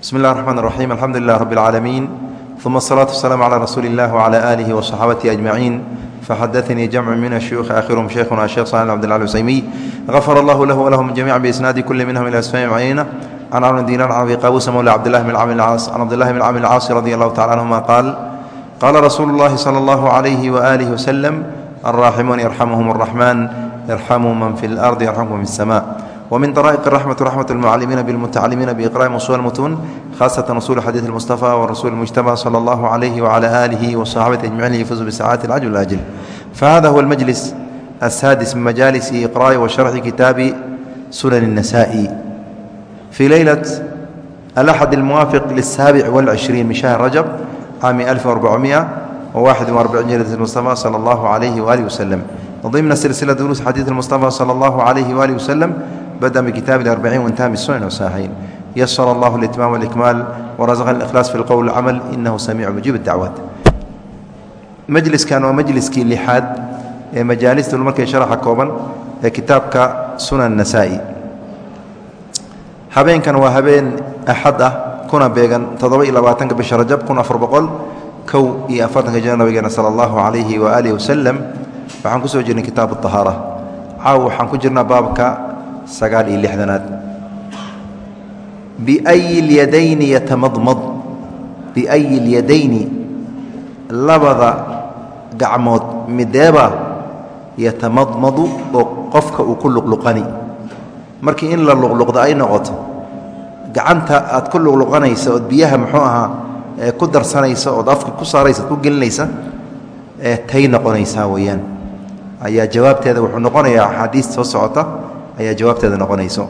bismi اllah الرحman الرaxيim alxamdu lilah rb اlcaalamiin ثuma الصlaة والسلام عlى rasuuli الlah وعlى آlihi وصaxaabatihi أجmaciin faxadaثnii jamcu min الshuyuخi akhirhm sheikhuna sheekh sal bd llah usaymiy غafar اllah lah wlahum jamica biisnaadi kuli minhm ilى asmaءi macayna can camr dinar can abi qaabusa mawla cabdillahi bn camr caas can cabdillahi bn camr اlcaasi radi allahu tacala anhuma qaal qaala rasuulu اllahi salى اllahu عalayhi waآlihi waslm alraaximuun yarxamuhum الraxman irxamuu man fi اlardi yarxamkum fi الsma ومن طرائق الرحمة رحمة المعلمين بالمتعلمين بإقراء أصول المتون خاصة أصول حديث المصطفى والرسول المجتبى صلى الله عليه وعلى آله وصحابته أجمعين يفوزوا بسعادة العجل الآجل فهذا هو المجلس السادس من مجالس إقراء وشرح كتاب سنن النسائي في ليلة الأحد الموافق للسابع والعشرين من شهر رجب عام 1441 جلدة المصطفى صلى الله عليه وآله وسلم ضمن سلسلة دروس حديث المصطفى صلى الله عليه وآله وسلم بدأ بكتاب الأربعين وانتهى بالسنن والصحيحين يسر الله الإتمام والإكمال ورزقنا الإخلاص في القول والعمل إنه سميع مجيب الدعوات majliskan waa majliskii lixaad ee majaalista markay sharaxa kooban ee kitaabka sunan nasaa-i habeenkan waa habeen axad ah kuna beegan toddoba iyo labaatanka bisha rajab kun afar boqol kow iyo afartanka jana nabigeena sala allahu calayhi waaalihi wasalam waxaan ku soo jirnay kitaabu ahaara caaw waxaan ku jirnaa baabka sagaal iyo lixdanaad. Biayi lyadayni yatamadmad. Biayi lyadayni labada gacmood mideeba yatamadmadu oo qofka uu ku luqluqani. Markii in la luqluqda ay noqoto gacanta aad ku luqluqanaysa ood biyaha muxuu ahaa ku darsanaysa ood afka ku saaraysa ku gelinaysa tay noqonaysaa weeyaan. Ayaa jawaabteeda wuxuu noqonayaa axaadiis soo socota ayaa jawaabteeda noqonayso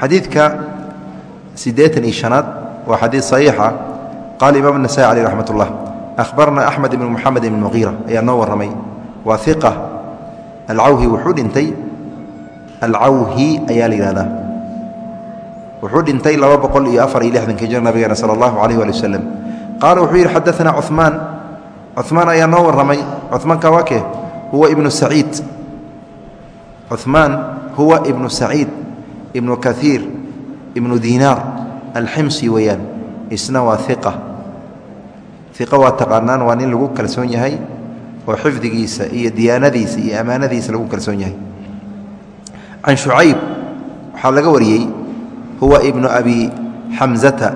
xadiidka siddeetan iyo shanaad waa xadiid saxiixa qaala imaam الnasaي caleyh raxmat اllah ahbarna axmed ibn moxamed ibn muqiira ayaa noo warramay waa iqa alcawhi wuxuu dhintay alcawhi ayaa la yihahdaa wuxuu dhintay laba boqol iyo afar iyo lixdanka jir nabigeena sala allahu alayh waali wasalam qaala wuxuu yidhi xadaanaa cumaan cumaan ayaa noo warramay cumaanka waa kee huwa ibnu saciid cumaan huwa ibnu saciid ibnu kaiir ibnu dinaar alximsi weeyaan isna waa iqa iqa waa taqaanaan waa nin lagu kalsoon yahay oo xifdigiisa iyo diyaanadiisa iyo ammaanadiisa lagu kalsoon yahay. Can shucayb waxaa laga wariyey huwa ibnu abi xamzata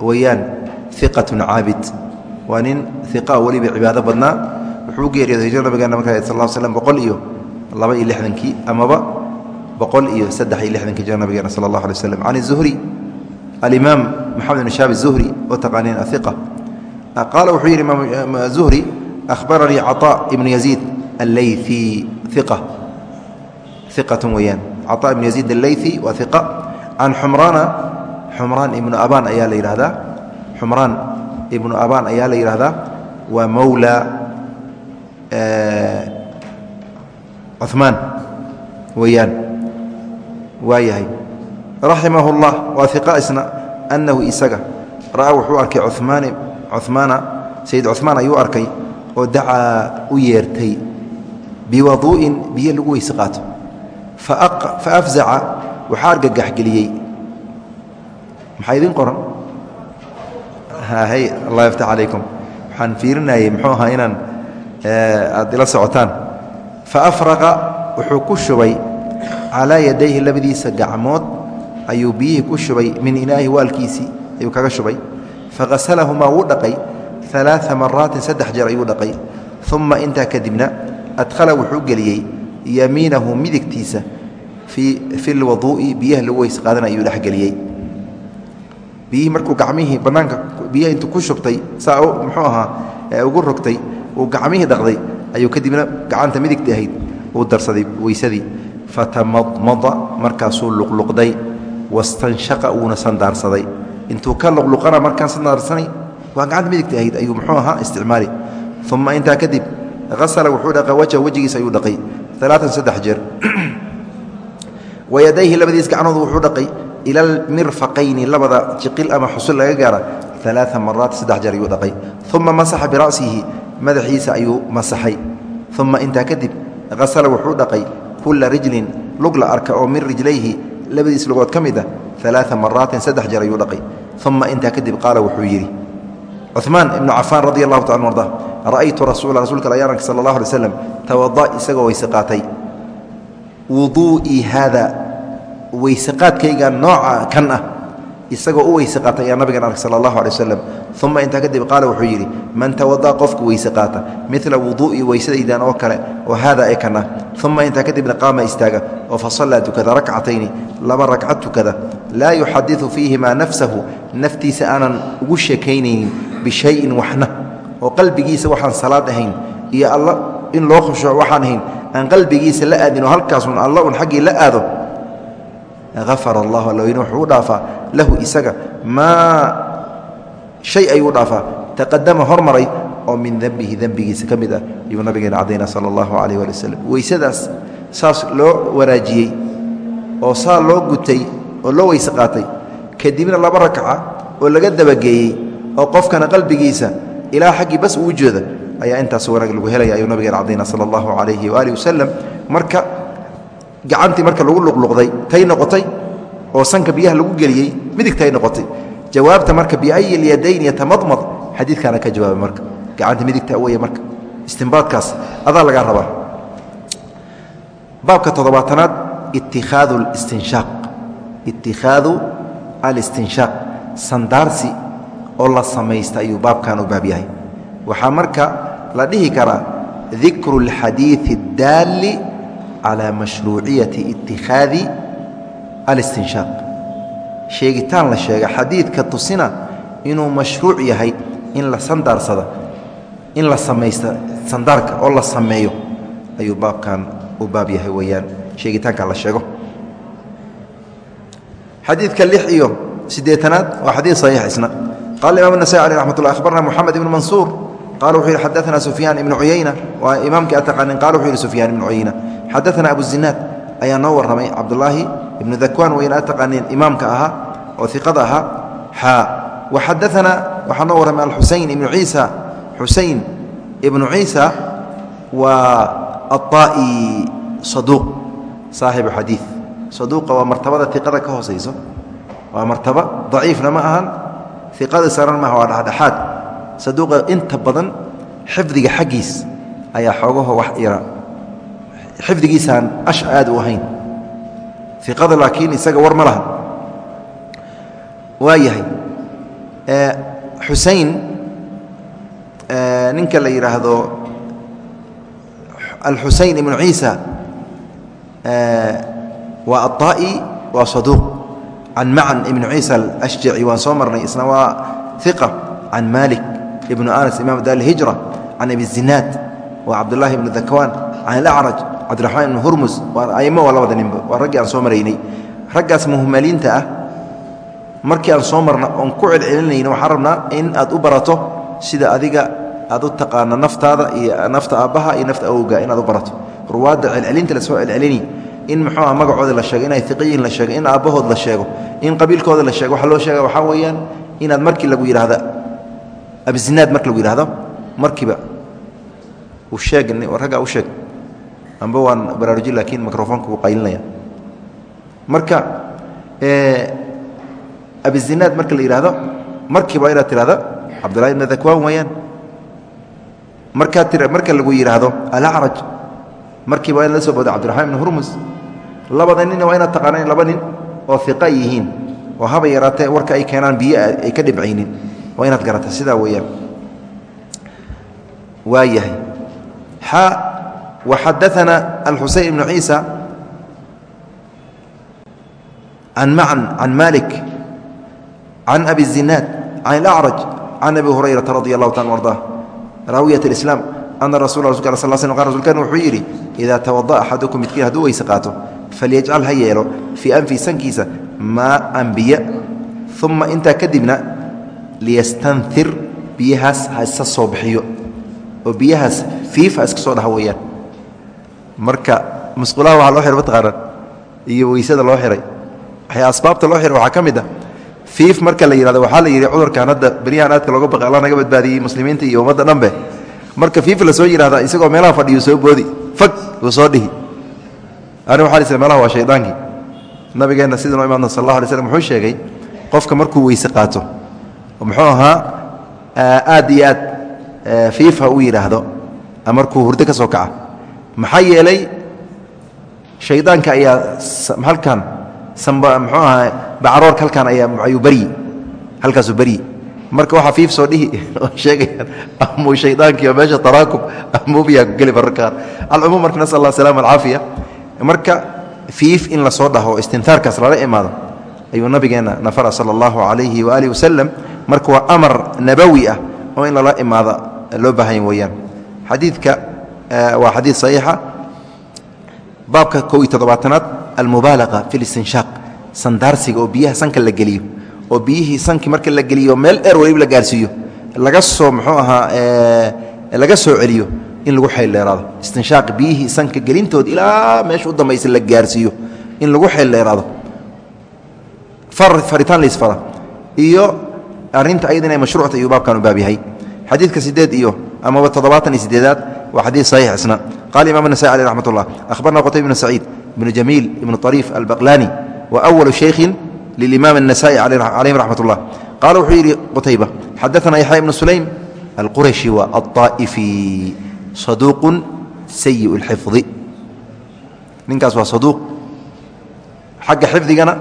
weeyaan iqatun caabid. Waa nin iqa weliba cibaado badnaa. Wuxuu geeriyooday hijra nabigeena marka sal l slm boqol iyo laba iyo lixdankii amaba boqol iyo saddex iyo lixdankii jira nabigeena sala allah alay slam can zuhri alimaam maxamed ibn shaab zuhri oo taqaaniin aiqa qaala wuxuu yidhi imaam zuhri ahbaranii caطaa ibnu yaziid allayثi iqa iqatun weeyaan caطaa ibnu yaziid allayثi waa iqa can xumraana xumraan ibnu abaan ayaa la yidhahdaa xumraan ibnu abaan ayaa la yidhahdaa waa mowla cuثmaan weeyaan waa yahay raximah اllah waa iqa isna annahu isaga. Ra'aa wuxuu arkay cumaan cumaana sayid cumaan ayuu arkay oo dacaa u yeertay. Biwaduu'in biyo lagu weyse qaato. Fa afzaca waxaa argagaxgeliyey maxaa idiin qoran? Hay allah yaftax calaykum. Waxaan fiirinayey muxuu ahaa inaan aad ila socotaan fa afraqa wuxuu ku shubay calaa yadayhi labadiisa gacmood ayuu biyihii ku shubay min inaahi waalkiisii ayuu kaga shubay faghasalahumaa wuu dhaqay alaaa maraatin saddex jeer ayuu dhaqay uma intaa kadibna adkhala wuxuu geliyey yamiinahu midigtiisa fi lwaduu'i biyaha lagu weys qaadana ayuu dhexgeliyey biyihii markuu gacmihii bannaanka biyaha intuu ku shubtay saa ugu rogtay uu gacmihii dhaqday ayuu kadibna gacanta midigta ahayd uu darsaday weysadii. Fatamadmada markaasuu luqluqday. Wastanshaqa wuuna sandaarsaday. Intuu ka luqluqana markaan sandaarsanay waa gacanta midigta ahayd ayuu muxuu ahaa isticmaali. Uma intaa kadib hasala wuxuu dhaqay wajha wejigiisa ayuu dhaqay. Alaatan saddex jeer. Wayadayhi labadiis gacnood wuxuu dhaqay ila almirfaqayni labada jiqil ama xusul laga gaara. Alaaa maraat saddex jeer ayuu dhaqay. Uma masaxa bira'sihi madaxiisa ayuu masaxay. Uma intaa kadib hasala wuxuu dhaqay kula rijlin lug la arka oo min rijlayhi. Labadiis lugood ka mid a alaaa maraatin saddex jeer ayuu dhaqay. Uma intaa kadib qaala wuxuu yidhi cumaan ibnu cafaan radi allahu taala arda ra'aytu rasuula rasuulka ayaan ark sala allah alay slam tawada isagoo weyse qaatay. Wuduu'ii haada weyseqaadkayga nooca kan ah isagoo u weyse qaatay ayaa nabigan ark sala allahu alay wasalam uma intaa kadib qaala wuxuu yidhi man tawada'a qofku weyse qaata midla wuduu'ii weysadaydan oo kale oo haada ee kan ah uma intaa kadibna qaama istaaga oo fa sallaa tukada rakcatayni laba ragcad tukada laa yuxadiu fiihimaa nafsahu naftiisa aanan ugu sheekaynaynin bishayin waxna oo qalbigiisa waxaan salaad ahayn iyo alla in loo khushuuco waxaan ahayn aan qalbigiisa la aadin oo halkaasun alla un xaggii la aado afar allahu alweyne wuxuu dhaafaa lahu isaga maa shay ayuu dhaafaa taqadama hormaray oo min dembihi dembigiisa ka mid ah ayuu nabigeena cadayna sala allahu calayh waali wasalam weysadaas saas loo waraajiyey oo saa loo gutay oo loo weyse qaatay kadibna laba rakca oo laga dabageeyey oo qofkana qalbigiisa ilaa xaggii bas uu jeeda ayaa intaas wanaag lagu helaya ayuu nabigeena cadayna sala allahu calayhi waaalih wasalam marka gacantii marka lagu luqluqday tay noqotay oo sanka biyaha lagu geliyey midigtay noqotay jawaabta marka biayi lyadayn yatamadmad xadiidkaana ka jawaabay marka gacanta midigta wey marka istimbaadkaas adaa lagaa rabaa baabka toddobaatanaad ittikhaadu listinshaaq ittikhaadu alistinshaaq sandaarsi oo la samaysta ayuu baabkan u baab yahay waxaa marka la dhihi karaa dikru اlxadiiثi اdaalli calى mashruuciyati itikhaadi alistinshaaq sheegitaan la sheega xadiidka tusina inuu mashruuc yahay in la sandaarsada in la samaysta sandaarka oo la sameeyo ayuu baabkan u baab yahay weeyaan sheegitaanka la sheego xadiidka lix iyo siddeetanaad waa xadiid saxiix isna qala imam النasai alيه raxmat ullah akhbarna moxamed ibnu mansuur qala wuxuu yihi xadaثna sufyaan ibnu cuyayna waa imaamkii ataqaanin qala wuxuu yihi sufyaan ibnu cuyayna xadaana abuzinaad ayaa noo warramay cabdulaahi ibnu dakwaan wa inaad taqaaneen imaamka ahaa oo iqada ahaa xa wa xadaana waxaa noo warramay alxusayn ibnu ciisa xusayn ibnu ciisa waa aaa'i saduuq saaxibu xadii saduuqa waa martabada iqada ka hoosayso waa martaba daciifna ma ahan iqada saran maaha waa dhexdhexaad saduuqa inta badan xifdiga xaggiis ayaa xoogaho wax ira xifdigiisaan ash aad u ahayn. Iqada laakiin isaga war ma laha. Waa yahay xusain ninka la yidhaahdo alxusayn ibnu ciisa waa aلطaa'i waa saduuq can macan ibnu ciisa alashjaci waan soo marnay isna waa iqa can malik ibnu anas imam dar hijra. Can abi zinaad waa cabdullahi ibnu dakwaan can alacraj cabdiraxmaan ibnu hurmus aimo waa labada ninba waa raggii aan soo maraynay. Raggaas muhmaliinta ah markii aan soo marna oon ku celcelinayna waxaan rabnaa in aad u barato sida adiga aad u taqaano naftaada iyo nafta aabbaha iyo nafta awowga inaad u barato. Ruwaadda celcelinta la soo celcelini in muxuu ah magacooda la sheego inay iqiyiin la sheego in aabbahood la sheego in qabiilkooda la sheego waxa loo sheega waxaa weeyaan inaad markii lagu yidhaahda abzinaad marki lagu yidhahdo markiiba u sheeg raggaa u sheeg amba waan baraaruji laakiin microfoonka u qaylinaya marka abizinaad marka la yidhaahdo markiiba inaad tirahda cabdullahi ibna dakwaan weeyaan. Markaad ti marka lagu yidhaahdo alacraj markiiba waa in la soo booda cabdiraxmaan ibn hurmus labada ninna waa inaad taqaanaan laba nin oo iqa yihiin oo haba yaraatee warka ay keenaan biyo ay ka dhibcaynin. Waa inaad garata sidaa weeyaan. Waa ciisa can macan can malik can abi zinaad can alacraj can abi hurayrata radi allahu taala ardaa raawiyat اlislaam ana rasul rasulka al sl sl qa rsulkan wuxuu yidhi idaa tawada'a axadukum midkiin hadduu weyse qaato falyajcal ha yeelo fii anfi sankiisa maaan biyo uma intaa kadibna liyastanir biyahaas ha isa soo bixiyo oo biyahaas fiif ha iska soo dhaha weeyaan marka musqulaha waxaa loo xihay mataqaanaa iyo weysada loo waxay asbaabta loo xihay waxaa ka mid ah fiif marka la yihahdo waxaa la yidhi cudurkan hadda beryahan aadka looga baqay naga badbaadiyey muslimiinta iyo ummadda dhanbe. Marka fiif la soo yihahda isagoo meelaha fadhiyo soo boodi fag uu soo dhihi. Ani waxa la meelaha waa shaydaankii nabigeenna sida noo imaadna sal allah alay slam wuxuu sheegay qofka markuu weyse qaato muxuu ahaa aad iyo aad fiifa u yidhaahdo markuu hurdo ka soo kaca maxaa yeelay shaydaanka ayaa halkan muxuu ahaa bacaroorka halkan ayaa ayuu baryi halkaasuu baryi marka waxaa fiif soo dhihi oo sheegayaan amuu shaydaankiio meesha taraakub amuubiyaa ku geli mararka qaar alcumuum marka nasal allah asalama alcaafiya marka fiif in la soo dhaho istintaarkaas lala imaado ayuu nabigeenna nafara sala allahu calayhi waaalih wasalam marka waa amar nabowi ah oo in lala imaado loo baahanya weeyaan. Xadiidka waa xadiid saxiixa. Baabka kow iyo toddobaatanaad almubaalaqa fi listinshaaq sandaarsiga oo biyaha sanka la geliyo oo biyihii sankii marka la geliyo meel dheer waliba la gaarsiiyo laga soo muxuu ahaa laga soo celiyo in lagu xeeldheeraado istinshaaq biyihii sanka gelintood ilaa meesha u dambaysa la gaarsiiyo in lagu xeeldheeraado faritaan laisfara iyo arinta ayada inay mashruucta iyo baabkan u baab yahay xadiidka sideed iyo amaba toddobaatan iyo sideedaad waa xadiid saxiix isna qala imam النasai alيh raxmat اllah akhbarna qtayb bn saciid bn jamiil ibn طariif albaqlani wa أwalu shaykhin lilimaam النasai calayhim raxmat اllah qala wuxuu yidhi qutayba xadaثna yaxya ibn sulaym alqurashi wa aلطaa'ifi saduuqu sayi اlxifdi ninkaas waa saduuq xagga xifdigana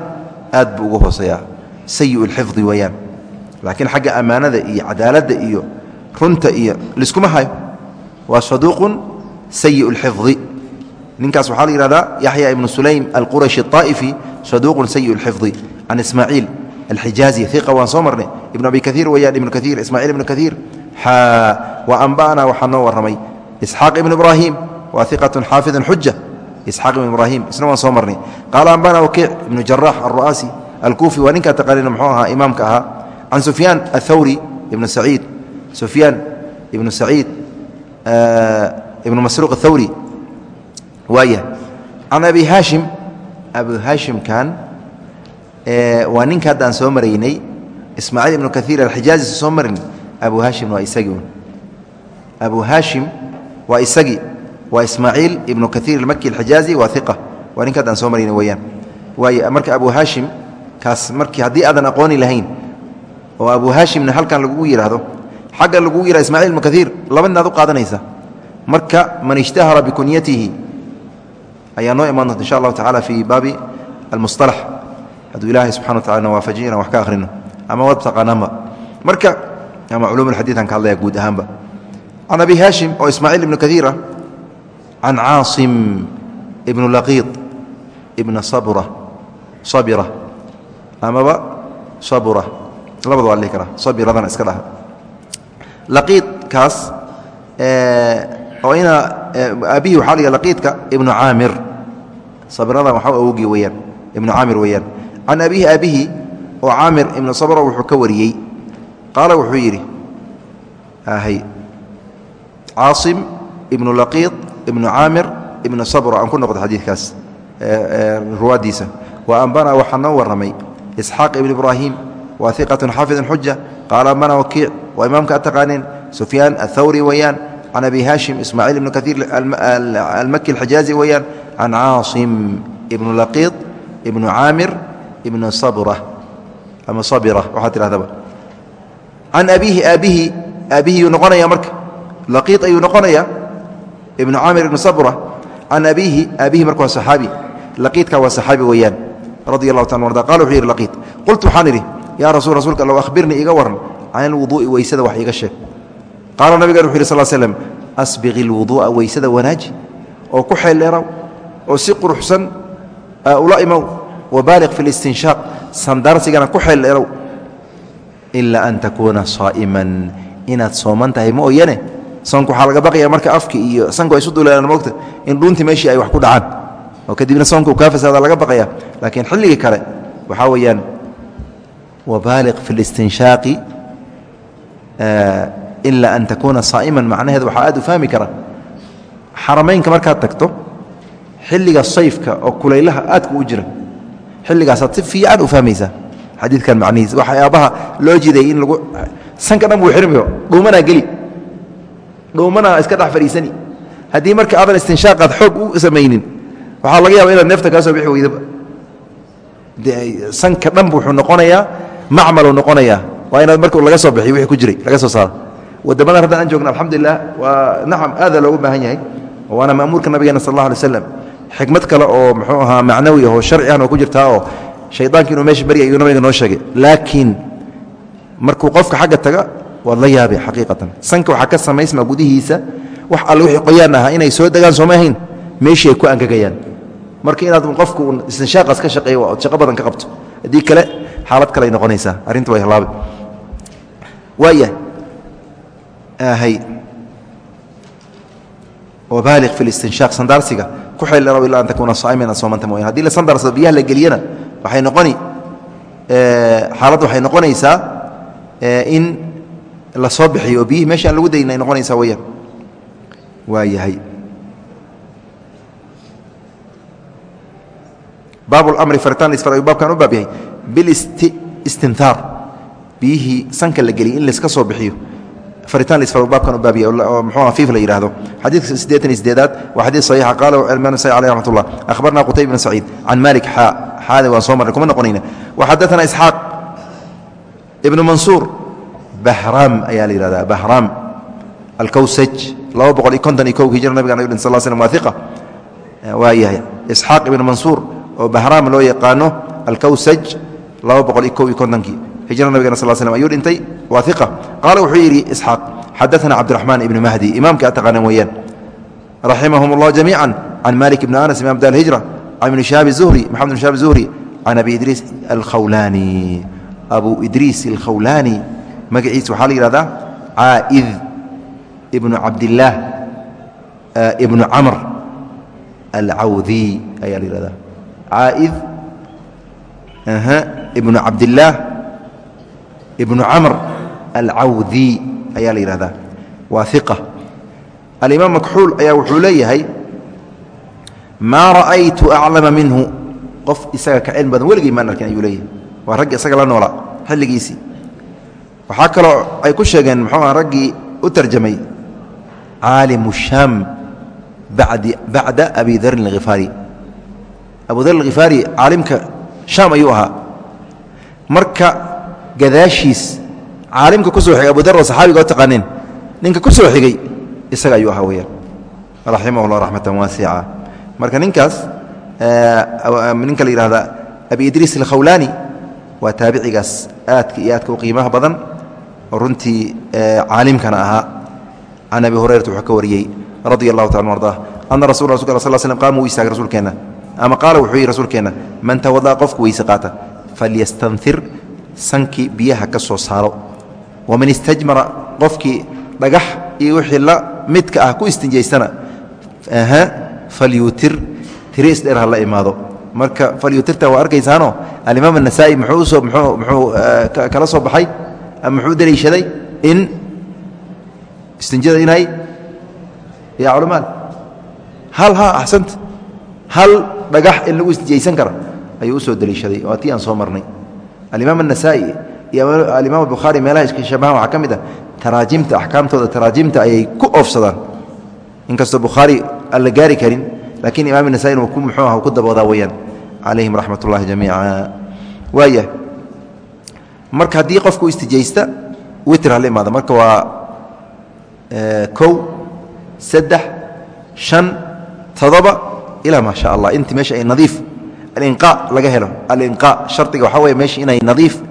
aad buu uga hooseeyaa sayi اlxifdi weeyaan laakiin xagga ammaanada iyo cadaaladda iyo runta iyo liskuma hayo waa saduuqun sayi اlxifdi ninkaas waxaa la yihahdaa yaxya ibnu sulaym alqurashi الطaa'ifi saduuqun sayi اlxifdi can ismaaciil alxijaazi iqa waan soo marnay ibnu abi kaiir weyaan ibnu kaiir ismaaciil ibnu kaiir xaa wa anba'na waxaa noo warramay isxaaq ibnu ibraahim waa iqatun xaafidun xuja isxaaq ibnu ibraahim isna waan soo marnay qaala anba'na wakiic ibnu jaraax alru'aasi alkuufi waa ninkaa taqaaniina muxuu ahaa imaamka ahaa can sufyaan athawri ibnu saciid sufyaan ibnu saciid ibnu masruuq athawri waaya. Can abi haashim abu haashimkan waa ninka hadda aan soo maraynay ismaaciil ibnu kaiir alxijaazi soo marin abu haashim waa isagii abu haashim waa isagii waa ismaaciil ibnu kaiir almaki alxijaazi waa iqa waa ninka hadda aan soo maraynay weyaan waay marka abu haashim kaas markii haddii aadan aqooni lahayn oo abu haashimna halkan lagugu yidhaahdo xagga lagugu yihahdo ismacil ibnu kaiir labadinaad u qaadanaysa marka man ishtahara bikunyatihi ayaa noo imaan doonta insha allahu tacala fii baabi almusalax hadduu ilaahay subxana wa tacala waafajiy inaan wax ka akhrino ama waad taqaanaanba marka ama culum alxadiid aan ka hadlaya guud ahaanba. Can abi haashim oo ismaaciil ibnu kaiir ah can caasim ibnu laqiid ibna sabra sabira amaba sabura labada waa dhihi karaa sabiradana iska dhaha laqiidkaas oo ina aabihii waxaa la laqiidka ibnu caamir. Sabiradan waxaa awogii weeyaan. Ibnu caamir weeyaan. Can abihi aabihii oo caamir ibnu sabra wuxuu ka wariyey. Qaala wuxuu yidhi hy caasim ibnu laqiid ibnu caamir ibnu sabra. Aan ku noqdo xadiidkaas ruwaaddiisa. Wa ambana waxaa noo warramay. Isxaaq ibn ibraahim waa iqatun xaafidun xuja qaala ambana wakiic waa imaamka ad taqaaneen sufyaan athawri weeyaan can abi haashim ismaaciil ibnu kaiir almaki alxijaazi weeyaan can caasim ibnu laqiid ibnu caamir ibnu sabra ama sabira waxaa tidhahdaba can abiihi aabbihi aabbihii yuu noqonaya marka laqiid ayuu noqonaya ibnu caamir ibnu sabra can abiihi aabbihi marka waa saxaabi laqiidka waa saxaabi weeyaan radi allahu ta arda qala wuxuu yidhi laqiid qultu waxaan idhi yaa rasul rasuulka allow ahbirnii iga waran can ilwuduu'i weysada wax iiga sheeg. Qaala nabigan wuxu yhi sal slm asbiqi ilwuduu'a weysada wanaaji oo ku xeeldheeraw oo si quruxsan ula imow wabaaliq fi listinshaaq sandaarsigana ku xeeldheerow ilaa an takuuna saa'iman inaad sooman tahay ma oyane soonka waxaa laga baqaya marka afki iyo sanku ay isu duleelaan in dhuuntii meeshii ay wax ku dhacaan. Oo kadibna soonka uu kaa laga baqaya laakiin xilligii kale waxaa weeyaan wabaaliq fi listinshaaqi ilaa an takuuna saa'iman. Macnaheed waxaa aad u fahmi kara. Xarameynka markaad tagto xilliga sayfka oo kulaylaha aadka u jira xilligaasaad si fiican u fahmaysaa. Xadiidkan macnihiis waxyaabaha loo jiday in lagu sanka dhan buu xirmayo dhuumanaa geli dhuumanaa iska dhex fadhiisani. Haddii marka aadan istinshaaqaad xoog u samaynin waxaa laga yaaba inaad neefta kaa soo bixi weydaba sanka dhan bu wuxuu noqonayaa macmaluu noqonaya waa inaad marka laga soo bixiyo wixii ku jiray laga soo saaro. Wadamadan haddaan aan joogna alxamdulilah waa nacam aada loogu baahan yahay. Waana ma'muurka nabigeena sal allah alay slam xikmad kale oo muxuu ahaa macnawi ahoo sharci oo ku jirtaa oo shaydaanki inuu meesha barya ayuu nabiga noo sheegay. Laakiin markuu qofka xagga taga waad la yaabay xaqiiqatan. Sanka waxaa ka samaysma gudihiisa wax alle wixii qoyaan ahaa inay soo degaan sooma ahayn meeshii ay ku angagayaan. Marka inaad qofku istinshaaqaas ka shaqeeyo ood shaqo badan ka qabto. Haddii kale xaalad kale ay noqonaysaa. Arrinta way halaabe waaya hay wabaaliq fi listinshaaq sandaarsiga ku xeelaraw ilaa an takuuna saa'iman ad soomanta mooyan haddii la sandaarsado biyaha la geliyana waxay noqoni xaaladda waxay noqonaysaa in la soo bixiyo oo biyihii meesha aan lagu dayin ay noqonaysaa weyaan waa yahay baab اmri faritaan isfar ayuu baabkan u baab yahay bilistintaar biyihii sanka la geliyay in layska soo bixiyo. Faritaan isfar baabkan u baab yahay oo muxuu afiif la yidhahdo xadiidka siddeetan iyo sideedaad waa xadiid saxiixa. Qaala alman sayi aleh raxmat ullah akhbarna qutayb bn saciid can malik xaa xaada waan soo marnay kuma noqonayna. Waxadaثana isxaaq ibnu mansuur bahraam ayaa la yihahdaa bahraam alkowsaj laba boqol iyo konton iyo kow hijra nabiga nag sal slm waa iqa waa yahay isxaaq ibnu mansuur oo bahraam loo yaqaano alkowsaj laba boqol iyo kow iyo kontonkii hijra nabigana sal slm ayuu dhintay. Waa iqa qaala wuxuu yidhi isxaaq xadaana cabdiraxmaan ibnu mahdi. Imaamka ad taqaanaan weeyaan. Raximahum اllah jamiica can malik ibni anas imam dar hijra can ibn shahaab zuhri maxamed ibn shahaab zuhri can abi idriis alkhawlaani. Abu idriis alkhawlaani magaciisa waxaa la yihahdaa caaid ibnu cabdillaah ibnu camr alcawdi ayaa la yihahdaa caaid ibnu cabdillaah ibnu camr alcawdi ayaa la yihahdaa waa iqa alimaam makxuul ayaa wuxuu leeyahay maa ra'aytu aclama minhu. Qof isaga ka cilmi badan weligay maan arkin ayuu leeyahay. Waa raggi isaga la noolaa xilligiisii. Waxaa kaloo ay ku sheegeen muxuu ah raggii u tarjamay caalimu shaam bacda abi darin alkhifaari abu dar alkhifaari caalimka shaam ayuu ahaa marka gadaashiis caalimka ku soo xigay abu dar oo saxaabiga oo taqaaneen ninka ku soo xigay isaga ayuu ahaa weyaan raximah llah raxmatan waasica marka ninkaas ninka la yihahda abi idriis alkhawlaani waa taabicigaas aadka iyo aadka u qiimaha badan runtii caalimkana ahaa. Can abi hurayrata wuxuu ka wariyey radia allahu taala arda ana rasul sal slm qaama u istaagay rasuulkeenna. Ama qaala wuxuu yihi rasuulkeenna man tawada'a qofku weyse qaata falyastanfir sankii biyaha ka soo saaro waman istajmara qofkii dhagax iyo wixii la midka ah ku istinjaystana falyuutir tiri isdheer ha la imaado marka falyuutirta waa arkaysaano alimaam anasaa'i muxuu kala soo baxay ama muxuu deliishaday in istinjada inay ya culamaal hal ha axsanta hal dhagax in lagu istinjaysan kara ayuu u soo deliishaday waa tii aan soo marnay. Alimaam anasaa'i iyo alimaam bukhaari meelaha iska shabahan waxaa ka mid ah taraajimta axkaamtooda taraajimta ayay ku oofsadaan. Inkastoo bukhaari aan la gaari karin laakiin imaam nasain ku muxuu ah ku daboodaa weyaan calayhim raxmat jamiica. Waaya marka haddii qofku istijaysta witr hala imaada marka waa kow saddex shan todoba ilaa maa allah. Inti meesha ay nadiif alinqa laga helo. Alinqa shardiga waxaa wey meesha inay nadiif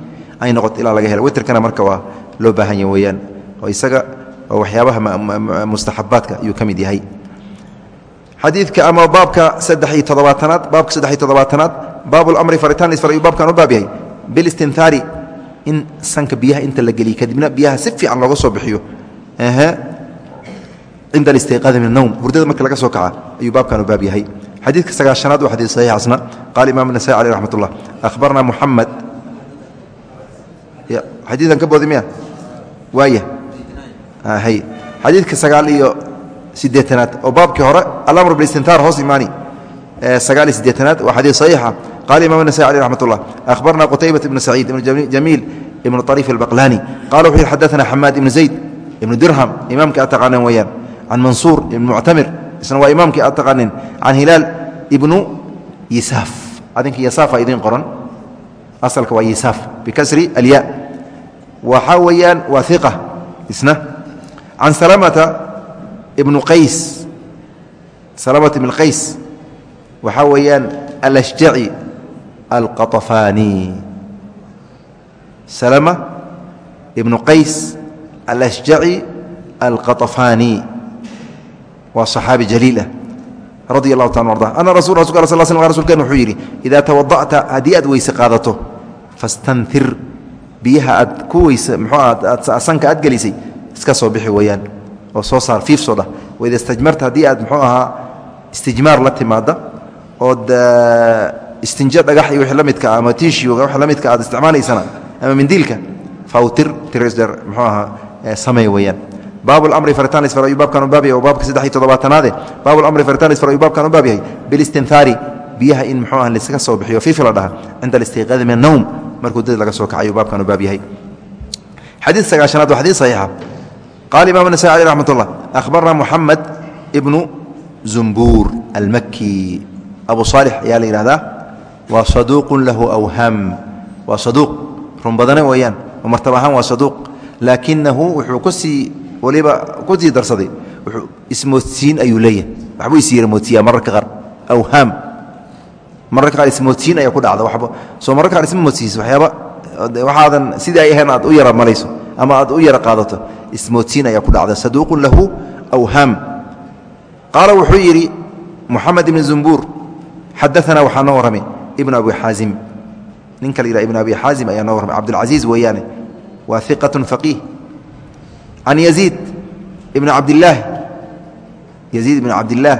ay noqoto ilaa laga helo. Witerkana marka waa loo baahan ya weyaan oo isaga oo waxyaabaha mustaxabaadka ayuu ka mid yahay. Xadiidka ama baabka saddex iyo todobaatanaad baabka saddex iyo todobaatanaad baabulamri faritaan isfar ayuu baabkan u baab yahay. Bilistinhaari in sanka biyaha inta la geliya kadibna biyaha si fiican looga soo bixiyo. Cinda alistiqaadi min anowm hurdada marka laga soo kaca ayuu baabkan u baab yahay xadiidka sagaashanaad waa xadii saxiixasna qaala imam nasai aleh raxmat ullah ahbarna muxamed xadiidan ka boodi miya waaya ah, hay. Xadiidka sagaal iyo sideetanaad. Oo baabkii hore alamr bilistintaar hoos imaani. Eh, sagaal iyo sideetanaad waa xadiid saxiixa ah. qaala imam nasai aleh raxmat ullah ahbarna qutaybat ibnu saciid ibnu jamiil ibnu ariif albaqlani. Qala wuxuu yidhi xadaana xamaad ibnu zayd ibnu dirham imaamka ataqaanaan weyaan can mansuur ibn muctamir isna waa imaamkii aad taqaaneen can hilaal ibnu yisaaf. Adinka yasaafa idiin qoran. Asalka waa yisaaf bikasri alya. Waxaa weeyaan waa iqa isna. Can salamata ibnu qays salamata ibn qays. Waxaa weeyaan alashjaci alqaطafaani salama ibnu qays alashjaci alqaطafaani waa صaxaabi jaliilah radi allahu taala arda. Ana rasul rasulka al sl sl rsulkeen wuxuu yidhi idaa tawada'ta haddii aad weyse qaadato fastanhir biyaha aad ku weyse muxuu sanka aad gelisay iska soo bixi weeyaan oo soo saar fiif soo dhah waida istajmarta haddii aad muxuu ahaa istijmaar la timaada ood istinjo dhagax iyo wixii la midka ama tiishiyoga wixii la midka aad isticmaalaysana ama mindiilka fawtir tirsder muxuu ahaa samey weeyaan baab mri aritaan isfar ayuu baabkan u baab yahay baabka saddex iyo toddobaatanaade baab lamri aritaan isfar ayuu baabkan u baab yahay bilistinhaari biyaha in muxuu ah laiskaga soo bixiyo fiifi la dhaha cinda alistiiqaadi min annowm markuu dad laga soo kaca ayuu baabkan u baab yahay. Xadiid sagaashanaad waa xadiid saxiixa. Qaala imam nasai aleh raxmat ullah akhbarna muxamed ibnu zumbuur almaki abu saalix ayaa la yidhahdaa waa saduuqun lahu awhaam waa saduuq run badane weeyaan oo martaba ahaan waa saduuq laakinahu wuxuu ku sii waliba ku sii darsaday ismoodsiin ayuu leeyahay. Waxbuu isyara moodsiiyaa mararka qaar. Awhaam mararka qaar ismoodsiin ayaa ku dhacda. Waba soo mararka qaar isma moodsiiso waxyaaba waxaadan sidii ay ahayn aad u yara malayso ama aad u yara qaadato ismoodsiin ayaa ku dhacda. Saduuqun lahu awhaam qaala wuxuu yidhi moxamed ibni zumbuur xadaanaa waxaa noo warramay ibnu abi xaazim. Ninka la yidhaha ibnu abi xaazim ayaa noo warramay. Cabdilcasiiz weeyaane. Waa iqatun faqiih can yaziid ibn cabdilaah yaziid ibn cabdillaah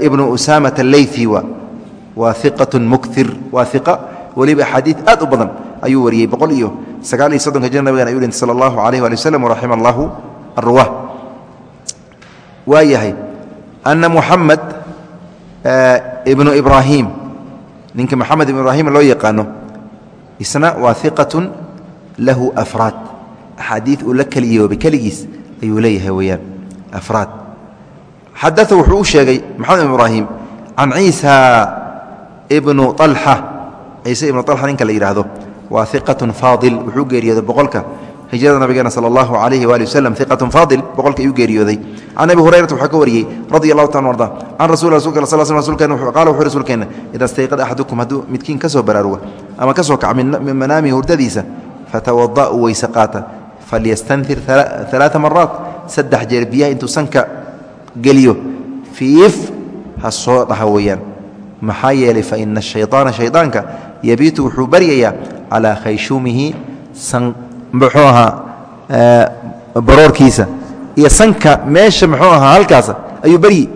ibnu usaamata aleythi waa iqatun mukir waa iqa weliba axaadiid aad u badan ayuu wariyey boqol iyo sagaal iyo soddonka jir nabigan ayuu dhintay sala allahu alayh waali waslem waraxima allahu aruwa waa yahay ana muxamed ibnu ibraahim ninka moxamed ibnu ibraahim loo yaqaano isna waa iqatun lahu afraad axaadii uu la keliyoobay keligiis ayuu leeyahay weyaan afraad. Xadaa wuxuu u sheegay maxamed ibraahim can ciisa ibnu alxa ciise ibnu alxa ninka la yidhaahdo waa iqatun faadil. Wuxuu geeriyooday boqolka hijrada nabigeena sala allahu calayhi waali waslem iqatun faadil. Boqolka ayuu geeriyooday. Can abi hurayrata waxaa ka wariyey radi allahu taala arda can rasul rasulka sal rsulkeen qaala wuxuu rasuulkeenna ida stayqada axadukum hadduu midkiin ka soo baraaruga ama ka soo kaca min manaamihi hurdadiisa fatawada u weyse qaata falyastanir alaaa maraat saddex jeer biyaha intuu sanka geliyo fiif ha soo dhaha weeyaan maxaa yeelay faina shayaana shaydaanka yabiitu wuxuu baryayaa calaa khayshuumihi muxuu ahaa baroorkiisa iyo sanka meesha muxuu ahaa halkaas ayuu beryi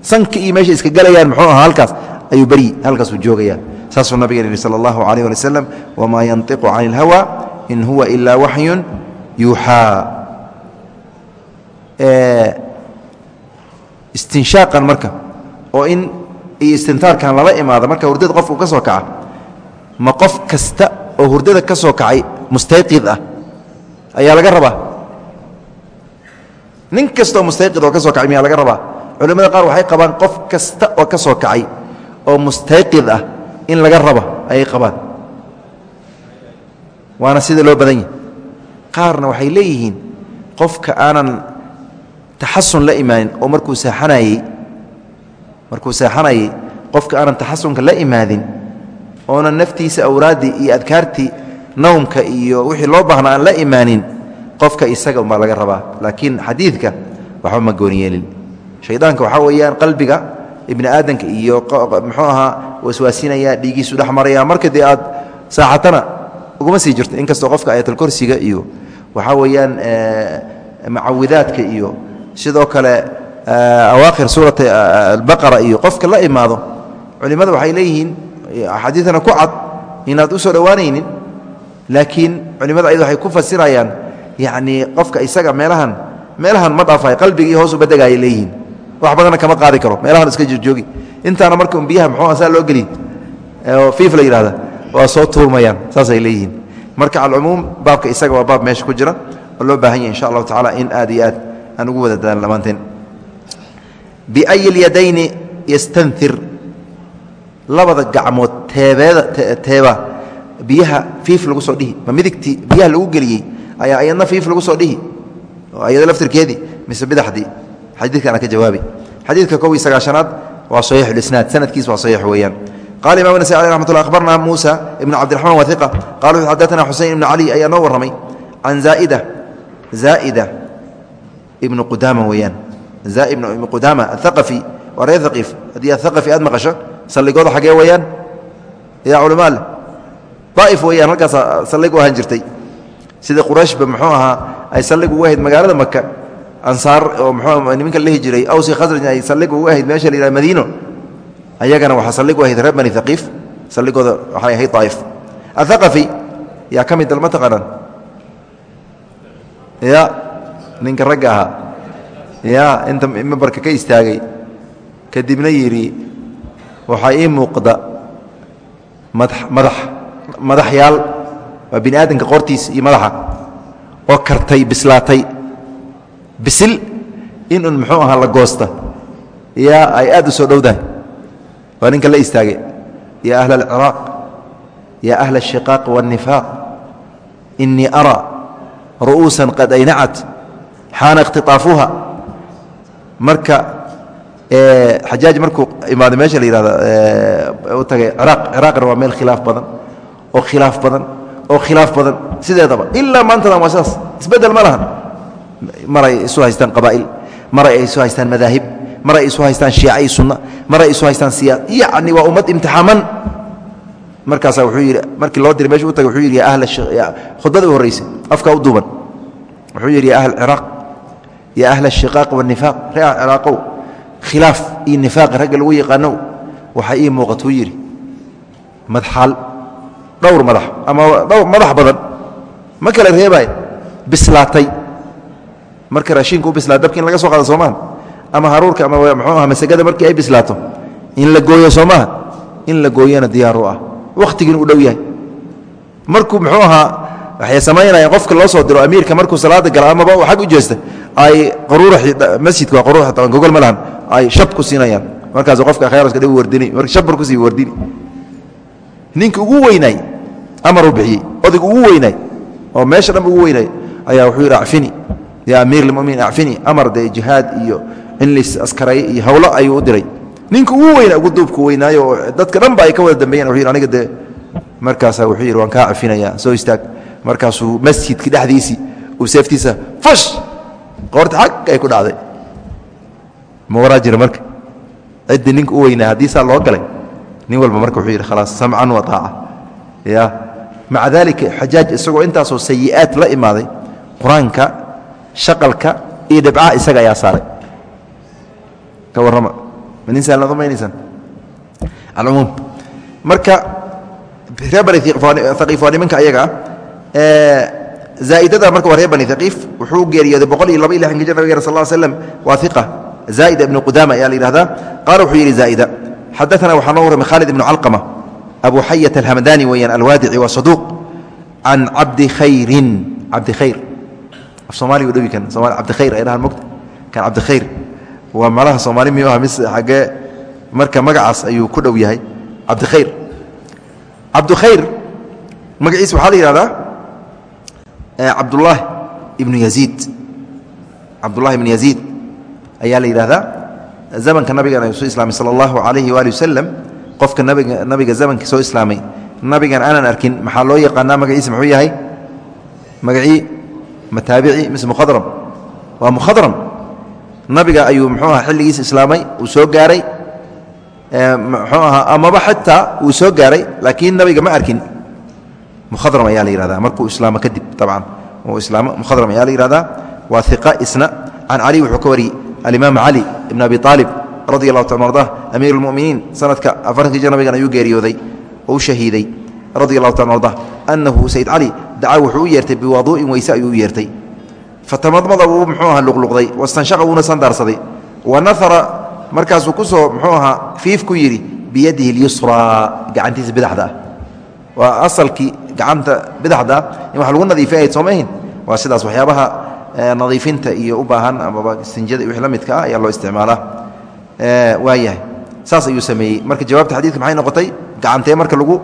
sanka iyo meesha iska galayaan muxuu ahaa halkaas ayuu beryi halkaasuu joogaya saasuu nabigeen yihi sala allahu calayh ali waslem wamaa yantiqu cani ilhawa in huwa ilaa waxyun istinshaaqan marka oo in iyo istintaarkan lala imaado marka hurdada qofku ka soo kaca ma qof kasta oo hurdada ka soo kacay mustayqid ah ayaa laga rabaa? Nin kasta oo mustayqid oo ka soo kacay miyaa laga rabaa? Culimmada qaar waxay qabaan qof kasta oo ka soo kacay oo mustayqid ah in laga raba ayay qabaan. Waana sida loo badan yahy qaarna waxay leeyihiin qofka aanan taxasun la imaanin oo markuu seexanayey markuu seexanayey qofka aanan taxasunka la imaadin oonan naftiisa awraaddii iyo adkaartii nawmka iyo wixii loo baahna aan la imaanin qofka isaga umbaa laga rabaa. Laakiin xadiidka waxba ma gooni yeelin. Shaydaanka waxaa weeyaan qalbiga ibni aadanka iyo muxuu ahaa waswaasinaya dhiigiisu dhex maraya marka dee aad saaxatana uguma sii jirto inkastoo qofka ayatalkorsiga iyo waxaa weeyaan macawidaadka iyo sidoo kale awaakhir suurata albaqara iyo qofka la imaado culimmada waxay leeyihiin axaadiidana ku cad inaad u dhowaanaynin laakiin culimmada ayada waxay ku fasirayaan yacnii qofka isaga meelahan meelahan ma dhaafayo qalbigii hoos uba degaaya leeyihiin. Wax badanna kama qaadi karo meelahan iska joogi. Intaana marka biyaha muxuu saa loo geliy fiif la yidhahda waa soo tuurmayaan saasay leeyihiin. Marka calcumuum baabka isaga waa baab meesha ku jira oo loo baahan yahy insha allahu tacala in aad iyo aad aan ugu wada dadaan dhammaanteen biayi lyadayni yastanir labada gacmood teeba biyaha fiif lagu soo dhihi ma midigtii biyaha lagu geliyey ayaa ayadna fiif lagu soo dhihi oo ayado laftirkeedii mise bidaxdii xadiidkaana ka jawaabi. Xadiidka kow iyo sagaashanaad waa saxiix lisnaad sanadkiis waa saxiix weeyaan qala imam nasai aleh raxmat lla akhbarna muusa ibn cabdiraxman wa iqa qala wuxu xaddatana xusein ibn cali ayaa noo warramay can zaaida zaaida ibnu qudaama weeyaan ibnu qudaama athaqafi waa reer haqiif haddii athaqafi aad maqasho salligooda xagee weeyaan yaa culamaale daa'if weeyaan halkaasa sallig u ahaan jirtay sida qurayshba muxuu ahaa ay sallig ugu ahayd magaalada maka ansaar oo mxuu nimanka la dhihi jiray awsi khasraj ay sallig ugu ahayd meesha la yidhaha madiino ayagana waxaa sallig u ahayd reer bani haqiif salligooda waxay ahayd daa'if athaqafi yaa ka mid dalma taqaanaan? Ya ninka ragga ahaa. Ya inta mimbarka ka istaagay kadibna yidhi waxaa ii muuqda madax madaxyaal waa bini aadamka qortiisa iyo madaxa oo kartay bislaatay. Bisil in muxuu ahaa la goosta. Yaa ay aad u soo dhowdahay waa ninka la istaagay ya ahla alciraaq ya ahla الshiqaaq والnifaaq inii araa ru'uusan qad aynacat xaana اkhtiطaafuha marka xajaaj markuu imaaday meesha la yihahdo u tagay ciraaq ciraaqna waa meel khilaaf badan oo khilaaf badan oo khilaaf badan sideedaba ilaa maantadan waa sidaas isbeddel ma lahan maray isu haystaan qabaa'il maray ay isu haystaan madaahib maray isu haystaan shiica iyo sunna. Maray isu haystaan siyaa yacni waa ummad imtixaaman. Markaasaa wuxuu yidhi markii loo diray meesha u tagay wuxuu yidhi ya khudbada u horraysay afka u duuban. Wuxuu yidhi ya ahla ciraaq ya ahla ashiqaaq waannifaaq ree ciraaqow khilaaf iyo nifaaqi ragga lagu yaqaanow waxaa ii muuqatuu yidhi. Madxaal dhowr madax ama dhowr madax badan. Ma kala reebaayo bislaatay. Marka raashinka u bislaata dabki in laga soo qaado soo maha ama haruurka ama muxuu aha masagada markii ay bislaato in la gooyo soo in la gooyana diyaar u ah wakhtigiin uu dhow yahay. Markuu muxuu ahaa waxay samaynayaan qofka loo soo diro amiirka markuu salaada gala amaba uu xag u jeesta ay masjidka waa taban gogol ma ay shab ku siinayaan. Markaasuu qofka khayraska dhib wardini marka shabbar ku sii wardini. Ninka ugu weynaay amaruu bixiyey odayg ugu weynaay oo meesha dhan ugu weynaay ayaa wuxuu yidhi acfini yaa amiir lmuminiin amar dee jihaad iyo in lis askareeye iyo hawlo ayuu u diray. Ninka ugu weyna ugu duubka weynaayo dadka dhan ba ay ka wada dambeeyan wuxuu yidhi aniga dee markaasaa wuxuu yidhi waan kaa cafinayaa soo istaag. Markaasuu masjidka dhexdiisii uu seeftiisa fash qoorta xag ay ku dhacday. Ma jira marka? Ciddii ninka u weynaa haddii loo galay nin walba marka wuxuu yidhi khalaas samcan wa taaca. Ya maca daalika xajaaj isagoo intaasoo sayi'aad la imaaday qur'aanka shaqalka iyo dhibcaha isaga ayaa saaray ka warrama. Ma nin saalnad umaynaysaan alcumuum marka reer bani haqiif waa nimanka ayaga ah zaa'idada marka waa reer bani wuxuu geeriyooday boqol iyo laba iyo lixan nabig sal ll slam waa iqa zaa'ida ibnu qudaama ayaa la yihahdaa qaala wuxuu yidhi zaa'ida xadaana waxaa noo warramay khaalid ibnu calqama abu xayat alhamadani weeyaan alwaadici waa saduuq can cabdi khayrin. Cabdi khayr. Af soomaaliga u dhowi kan kan cabdikhayr waa malaha soomaali miyuu aha mis xaggee marka magacaas ayuu ku dhow yahay. Cabdikhayr cabdukhayr magaciisa waxaa la yihahdaa cabdullaahi ibnu yaziid. Cabdullahi ibnu yaziid ayaa la yidhahdaa zamanka nabigana soo islaamay sala allahu calayhi waali wasalam qofka nabiga nabiga zamanka soo islaamay. Nabigan aanan arkin maxaa loo yaqaanaa magaciisa muxuu yahay? Magacii mataabici mise mukhadram. Waa mukhadram nabiga ayuu muxuu aha xilligiisa islaamay uu soo gaaray. Muxuu ahaa amaba xataa uu soo gaaray laakiin nabiga ma arkin. Mukhadram ayaa la yihahdaa markuu islaamo kadib tabcan uu islaamo mukhadram ayaa la yihahdaa waa iqa isna. Can cali wuxuu ka wariyey alimaam cali ibn abi aalib radi allahu ta arda amiir اlmuminiin sanadka afartanki jir nabigan ayuu geeriyooday oo u shahiiday radi allahu ta arda anahu sayd cali dacaa wuxuu u yeertay biwaduu'in weyse ayuu u yeertay fatamadmada wuu muxuu aha luqluqday wastanshaqa wuuna sandaarsaday. Wa nahara markaasuu ku soo muxuu ahaa fiif ku yidhi biyadihi اlyusraa gacantiisa bidaxda ah waa asalkii gacanta bidaxda ah in wax lagu nadiifay ayd sooma ahin waa sidaas waxyaabaha nadiifinta iyo u baahan amaba istinjada wix la midka ah ayaa loo isticmaalaa. Waayahay saas ayuu sameeyey. Marka jawaabta xadidka maxay noqotay? Gacantee marka lagu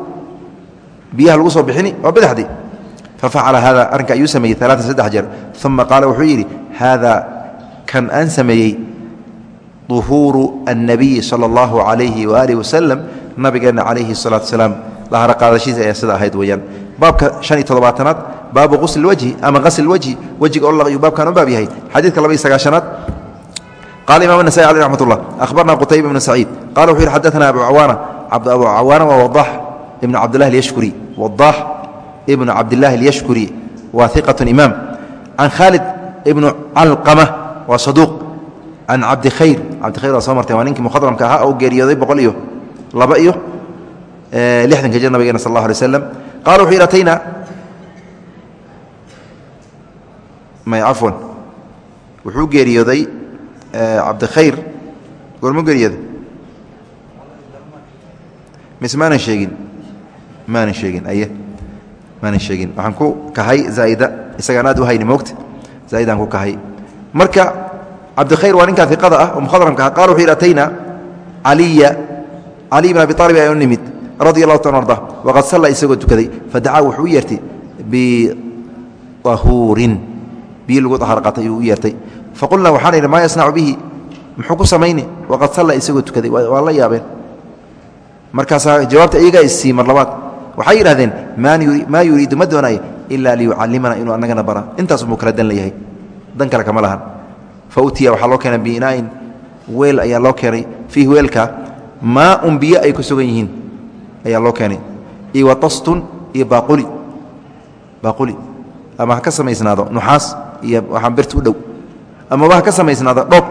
biyaha lagu soo bixini waa bidxdii fafacala hada arrinka ayuu sameeyey alaatan saddex jeer uma qaala wuxuu yidhi haada kan aan sameeyey duhuuru annabiyi sala allahu calayhi waaalih wasalam nabigeenna calayhi salaatu salaam lahara qaadashiisa ayaa sida ahayd weeyaan baabka shan iyo toddobaatanaad baabu qusli wajhi ama qasli wajhi wejiga olaq ayuu baabkan u baab yahay xadiidka laba iyo sagaashanaad qala imam nasai aleh raxmat ullah ahbarna qutayba ibnu saciid qala wuxuu yidhi xadaana abu cawaana cabd abu cawaana waa wadax ibnu cabdillahi alyashkuri wadax بن cabdالlah اليشhكري waa ثiqة إmام عن khالد بن calqمة waa صدوq عن cabdikhayr cabdikhayr waa soo martay waa ninkii mkhadرمka ahaa oo geeriyooday boqol iyo laba iyo lixdanka jir nabigeena sal اله عليه وسلم qala wuxuu yhi atayna may cafwan wuxuu geeriyooday cabdikhayr goormo geeriyada mise maanan sheegin maanan sheegin aye maanan sheegin. Waxaan ku kahay zaa'ida isagaan aad u hayni moogta zaa'idaan ku kahay. Marka cabdikhayr waa ninkaa iqada ah oo mukhadramka ah. Qala wuxu yidhi atayna caliya caliy bn abi aalib ayaa u nimid. Radia allahu ta arda waqad salla isagoo tukaday. Fadacaa wuxuu u yeertay biahuurin biyo lagu ahar qaatay ayuu u yeertay. Faqulnaa waxaan idhi maa yasnacu bihi? Muxuu ku samayni waqad salla isagoo tukaday. Waa la yaabeen. Markaasaa jawaabta iyagaa issii mar labaad waxay yidhahdeen maa yuriidu ma doonaayo ilaa liyucallimana inuu annagana bara. Intaas buu kala dan layahay dan kale kama lahan. Fa utiya waxaa loo keenay biinaa'in weel ayaa loo keenay. Fiihi weelka maa biyo ay ku sugan yihiin ayaa loo keenay. Iyo wa tastun iyo baaquli. Baaquli. Ama ha ka samaysnaado nuxaas iyo waxaan birta u dhow. Amaba ha ka samaysnaado dhoob.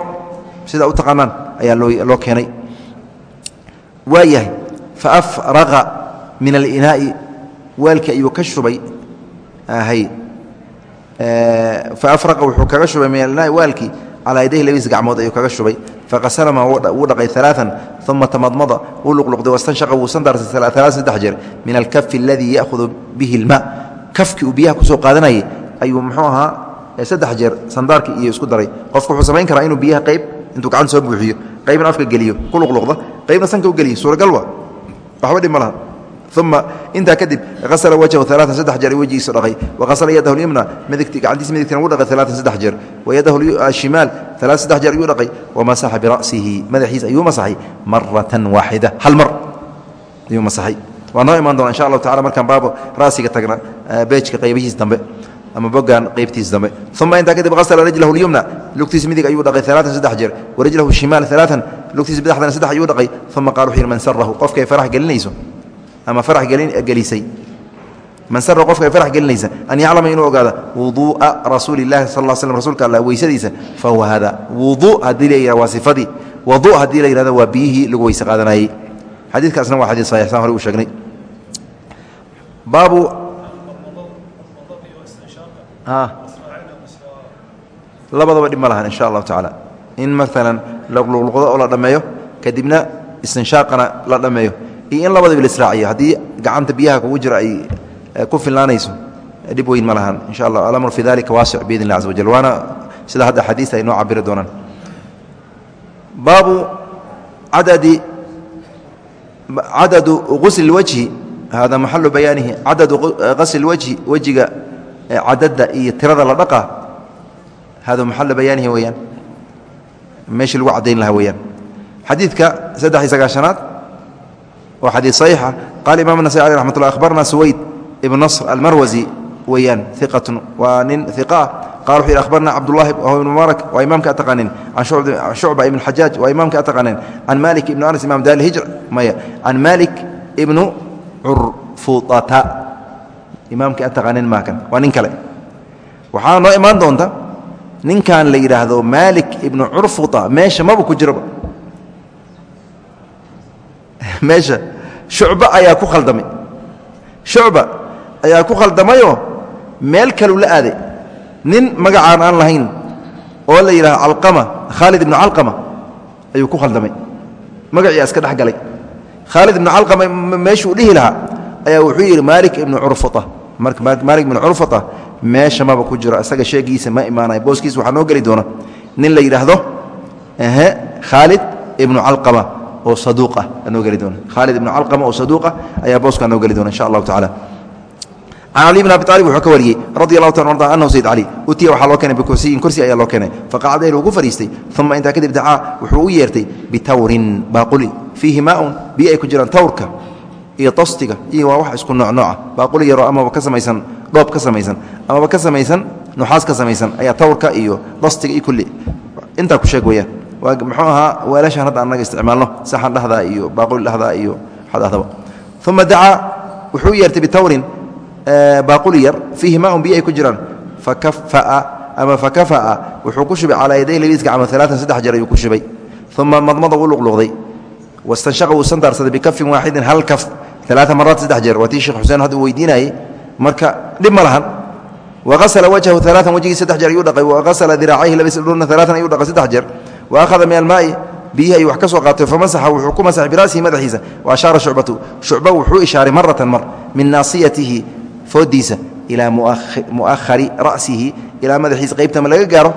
Sidaa u taqaanaan ayaa loo keenay. Waa yahay fa afraqa min alinaa'i waalkii ayuu ka shubay. Hay fa afraqa wuxuu kaga shubay min alinaai waalkii calaa yadayhi labadiis gacmood ayuu kaga shubay. Faqasalama wuu dhaqay alaaan uma tamadmada wuu luqluqday wastanshaqa wuu sandarsay alaaan saddex jeer. Min alkafi aladii ya'hudu bihi ilma kafkii uu biyaha ku soo qaadanayay ayuu muxuu ahaa saddex jeer sandaarkii iyo isku daray. Qofku wuxuu samayn karaa inuu biyaha qayb intuu gacanta soo buuxiyo qaybna afka geliyo ku luqluqda qaybna sanka u geliyo. Suuragal wa waxba dhib ma laha uma intaa kadib asla wajhu alaaan saddex jeer wejigiisu dhaqay waqasla yadahu midigti gacantiisa midigtina wuu dhaqay alaaan saddex jeer wayadahu ashimaal alaa saddex jeer ayuu dhaqay wamasaxa bira'sihi madaxiisa ayuu masaxay maratan waaxida hal mar ayuu masaxay waa noo imaan doona insha allahu tacala markaan baabo ra'siga tagna beejka qaybihiis dambe ama bogaan qaybtiis dambe uma intaa kadib asla rajlahu lyumna lugtiisa midig ayuu dhaqay alaaan saddex jeer warajlahu shimaal alaaan lugtiisa badaxdana saddex ayuu dhaqay uma qala wuxu yidhi man sarahu qofkay farax gelinayso ama farax gelisay. Man sara qofka farax gelinaysa an yaclama inuu ogaada wuduu'a rasuuli illahi sal slam rsulka alla weysadiisa fa huwa hada. Wuduu haddii la waa sifadii wadu haddii la yihahdo lagu weyse qaadanayey xadiidkaasna waa xadiid saxiix saan hore u sheegnay. Baabu labadaba dhib lahan insha allahu tacaala. In maalan luqluqdo oo la dhammeeyo kadibna istinshaaqana la dhammeeyo iyo in labadaba la israaciyo haddii gacanta biyaha kugu jira ay ku filnaanayso dhib weyn ma lahan. Insha allah alamru fi dalika waasic biidn illah caza wajal waana sida hadda xadiista ay noo cabiri doonaan. Baabu cadadi cadadu gusli wajhi hada maxalu bayaanihi cadadu qasli wajhi wejiga cadada iyo tirada la dhaqa hada maxalu bayaanihi weeyaan. Meeshii lagu caddayn lahaa weeyaan. Xadiidka saddex iyo sagaashanaad oo xadii صaxiixa ah. qaala imam nasai aleh raxmat lla ahbarna suwayd ibn nasr almarwasi weeyaan iqatun waa nin iqa ah qala wuxu yidhi ahbarna cabdullahi ibn mubaarak waa imaamka ataqanin can shucba ibn xajaaj waa imaamka ataqanin can malik ibn anas imam daar hijr maya. Can malik ibnu curfudata imaamka ataqanin maakan waa nin kale. Waxaa noo imaan doonta ninkan la yidhaahdo malik ibnu curfuta meesha maba ku jiroba meesha shucba ayaa ku khaldamay. Shucba ayaa ku khaldamayoo meel kaleu la aaday nin magacaan aan lahayn oo la yidhaha calqama khaalid ibnu calqama ayuu ku khaldamay. Magaciia iska dhex galay. Khaalid ibnu calqama meeshuu dhihi lahaa ayaa wuxuu yidhi maalik ibnu curfuta marka maalik ibnu curfuta meesha maba ku jiro isaga sheegiisa ma imaanaya booskiisa waxaa noo geli doona. Nin la yidhaahdo khaalid ibnu calqama oo saduuq ah anoo geli doona khaalid ibnu calqama oo saduuq ah ayaa booskaa noo geli doona insha allahu tacala can cali bn abi aalib wuxuu ka wariyey radi allahu ta arda anahu sayd cali utiya waxaa loo keenay bikursiyin kursi ayaa loo keenay. Faqacada inuu ku fadhiistay uma intaa kadib dacaa wuxuu u yeertay bitawrin baaquli fiihi maaun biyo ay ku jiraan tawrka iyo tostiga iyo waa wax isku noocnooca baaquli yaroo amaba ka samaysan dhoob ka samaysan amaba ka samaysan nuxaas ka samaysan ayaa tawrka iyo tostiga iyo kulli. Intaa ku sheeg weyaan waa muxuu ahaa weelashaan hadda annaga isticmaalno saxan dhahdaa iyo baaquli dhahdaa iyo waxaad ahdaba uma dacaa wuxuu yeertay bitawrin baaquli yar fiihi maaun biyo ay ku jiraan. Fakafaa ama fakafaa wuxuu ku shubay calaa yaday labiis gacmo alaaan saddex jeer ayuu ku shubay. Uma madmada u luqluqday. Wastanshaqa wuu sandaarsaday bikafin waaxidin hal kaf alaaa maraat saddex jeer. Waa tii sheekh xuseen hadda uu weydiinayey marka dhib ma lahan. Waasla wajhahu alaaan wejigii saddex jeer ayuu dhaqay. Waasla diraacayhi labisdhuna alaaan ayuu dhaqay saddex jeer wa akhada min almaai biyihi ayuu wax ka soo qaatay famasaxa wuxuu ku masaxay birasihi madaxiisa wa ashaara shucbatu shucba wuxuu ishaaray maratan mar min naasiyatihi foodiisa ilaa muahari rasihi ilaa madaxiisa qaybtama laga gaaro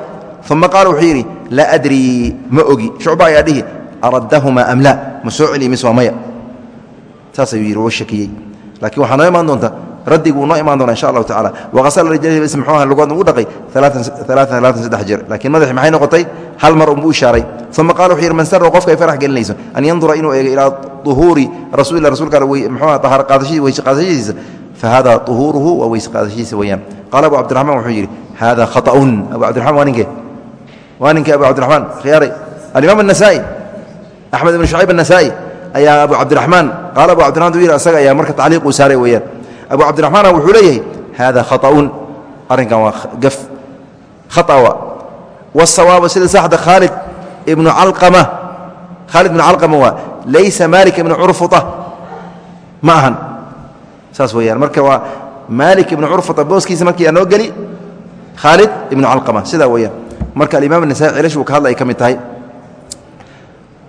uma qaala wuxuu yidhi laa adrii ma ogi shucba ayaa dhihi aradahuma am la ma soo celiy mis waa raddigu uu noo imaan doona insha allahu tacala waqasala rijalihi is muxuuha lugoodna uu dhaqay alaaan alaaan saddex jeer. Laakiin madaxi maxay noqotay? Hal mar unbuu ishaaray. Uma qaala wuxuu yidhi man sarra qofka ay farax gelinayso an yandura inuu eego ilaa uhuuri rasulilah rasulka mxuuha dahaar qaadashadii weyse qaadashadiisa fahada uhuuruhu waa weyse qaadashadiisa weeyaan. Qaala abu cabdiraxmaan wuxuu yidhi hada khaطa'un abu cabdiraman waa ninkee waa ninkee abu cabdiraxmaan khiyaaray. Alimaam anasaa'i axmed ibn shucayb annasaa'i ayaa abu cabdiraxmaan qaala abu cabdiraman du yidhi asaga ayaa marka tacliiq uu saaray weeyaan abu cabdiraxmaana wuxuu leeyahay hada khaطaun arrinkan waa gaf khaطawa wالsawaaba sida saxda khaalid ibnu calqama khaalid ibnu calqama waa laysa malik ibnu curfuطa ma ahan saas weyaan marka waa maalik ibnu curfata booskiisa markii aa noo geli khaalid ibnu calqama sidaa weyaan marka alimaam anasai celash uu ka hadla ay ka mid tahay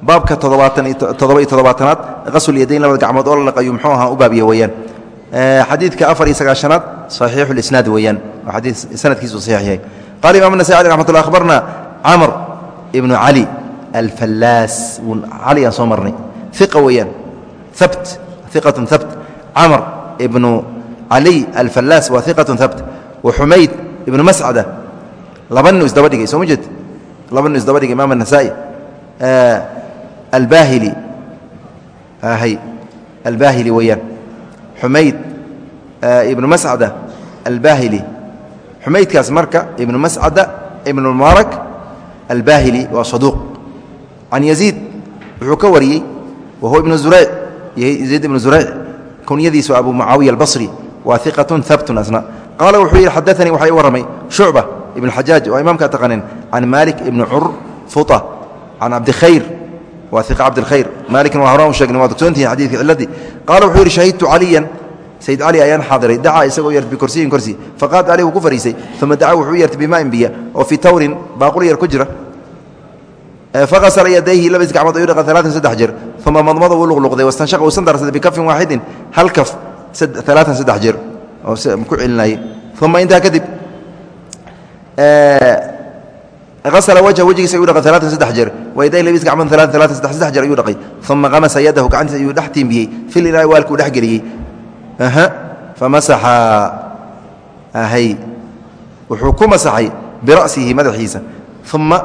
baabka toddobaatan toddoba iyo toddobaatanaad qasl yadayn labada gacmood oo la dhaqayu muxuu ahaa u baabiya weeyaan xadiidka afar iyo sagaashanaad saxiixu lisnaad weeyaan. Waa xadii sanadkiisu saxiix yahay. Qala imam nasai alي raxmat ullah akhbarna camr ibnu cali alfallaas cali aan soo marnay. Iqa weeyaan. Habt iqatun habt camr ibnu cali alfallaas waa iqatun habt wa xumayd ibnu mascada laba nin isdaba dhigay soo ma jeed laba nin isdaba dhigay imaam anasaa'i albahili hy albahili weeyaan xumayd ibnu mascada albahili. Xumaydkaas marka ibnu mascada ibnu mubaarak albahili waa saduuq. Can yaziid wuxuu ka wariyey wa huwa ibnu zurayc yaziid ibnu zurayc. Kunyadiisu abu mucaawiya albasri waa iqatun habtun asna. Qaala wuxuu yidhi xadaanii waxaa ii warramay shucba ibn xajaaj waa imaamkaa taqaaneen can maalik ibni curfuta can cabdikhayr waa iqa cabdilkhayr maalikna waa horaan u sheegnay waa dogsoontihin xadidka ciladii qaala wuxuu yidhi shahidtu caliyan sayd cali ayaan xaadiray dacaa isagoo yeertay bikursiyin korsi faqaad cali wuu ku fariisay uma dacaa wuxuu yeertay bimaa'in biya oo fii tawrin baaquli yar ku jira faqasala yadayhi labis gacmood ayuu dhaqa alaatan saddex jeer uma madmada uu luqluqday wastanshaqa uu sandarsaday bikafin waaxidin hal kaf alaatan saddex jeer oo ku celinayay uma intaa kadib asla wajha wejigiisa ayuu dhaqay alaatan saddex jeer wayday labis gacmood alaatan alaatan saddex saddex jeer ayuu dhaqay uma qamasa yadahu gacantiisa ayuu dhex tiimbiyey fil ilaahi waalkuu dhex geliyey famasaxa ahay wuxuu ku masaxay bira'sihi madaxiisa uma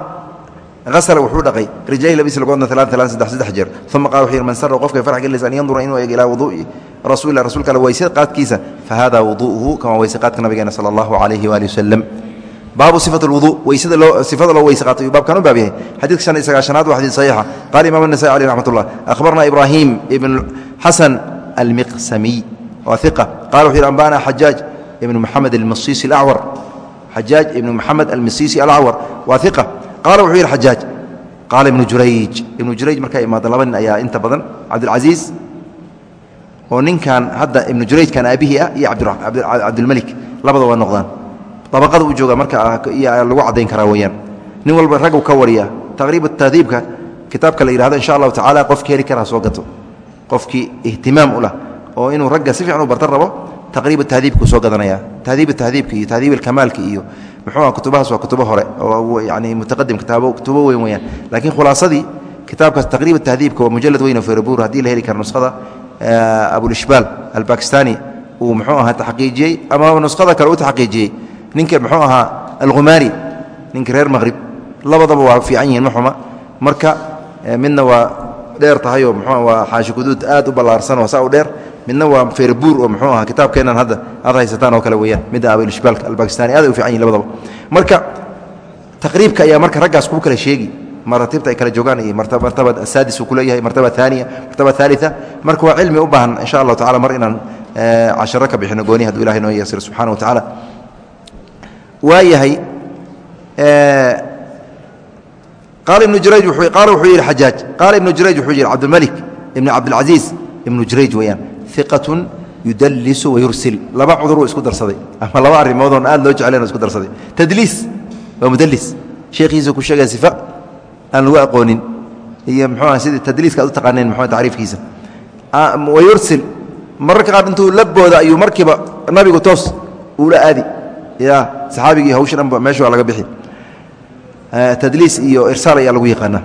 asla wuxuu dhaqay rijlayhi labis lagoodna alaatan alaatan saddex saddex jeer uma qala wuxuu yidhi man sara qofkay farx gelinaysa an yandura inuu eego ilaa wuduu'i rasuulillah rasuulka alle weyse qaadkiisa fahada wuduu'uhu kama weyse qaadka nabigeena sala allahu calayhi waali wasalam baabu صifaة اwuضu weysada loo sifada loo weyse qaatay baabkan u baab yahay xadidka شhan iyo sagaashanaad waa xadid صaxiixa qala imam النasai alيh raxmat الlah akhbarna ibrahim ibn xasan almiqsamiy waa iqa qala wuxu yhi anbana xajaaj ibn moxamed almasisi alacwar xajaaj ibn moxamed almasisi alacwar waa iqa qaala wuxuu yidhi xajaaj qaala ibnu jurayj ibnu jurayj markaa imaada laba nin ayaa inta badan cabdilcasiis oo ninkan hadda ibnu jurayjkan aabihii ah iyo cabdilmelik labada waa noqdaan dabaqada uu jooga marka lagu caddayn karaa weyaan nin walba raggu ka wariya taqriib tahdiibka kitaabka la yihahdo insha allahu tacala qofki heli karaa soo gato. Qofkii ihtimaam u lah oo inuu ragga si fiican u bartan rabo taqriib tahdiibkuu soo gadanaya tahdiib tahdiibka iyo tahdiib alkamaalka iyo muxuuha kutubahaas waa kutubo hore oo yani mutaqadim kutubo weyn weyaan laakiin khulaasadii kitaabkaas taqriib tahdiibka waa mujalad weyn oo ferobuur haddii la heli karo nuskhada abulishbaal albakistani uu muxuu ahaa taxqiijiyey ama nuskhada kale u taxqiijiyey ninka muxuu ahaa alkhumaari ninka reer maqhrib labadaba waa fiican yihiin ma xuma. Marka midna waa dheer tahay oo muxuu waa xaashi guduud aad u ballaarsan oo saa u dheer. Midna waa feerbuur oo muxuu ahaa kitaabkeennan hadda aad haysataan oo kale weeyaan. Midda abilishbaalka albakistani aad ay u fiican yihiin labadaba. Marka taqriibka ayaa marka raggaas kuu kala sheegi. Maratibta ay kala joogaan iyo martaba asaadis uu kuleeyahay martaba aaniya martaba aalia marka waa cilmi u baahan insha allahu tacala mar inaan casharo ka bixino gooni haduu ilahay noo yeesiro subxana wa tacaala waa yahay qaala ibnu jurayj qaala wuxuu yidhi xajaaj qaala ibnu jurayj wuxuu yidhi cabdilmalik ibn cabdilcaziiz ibnu jurayj weeyaan iqatun yudallisu wayursil laba cuduruu isku darsaday ama laba arrimoodon aad loo jeclayn isku darsaday. Tadliis waa mudlis sheekhiisa ku sheegaya sifa aan lagu aqoonin iyo mxuuah sidii tadliiska ad u taqaaneen mxu tacriifkiisa. Wayursil mararka qaar intuu la booda ayuu markiiba nabigu toos uula aadi. Ya saxaabigii hawsha dhanba waa laga bixi. Tadliis iyo irsaal ayaa lagu yaqaanaa.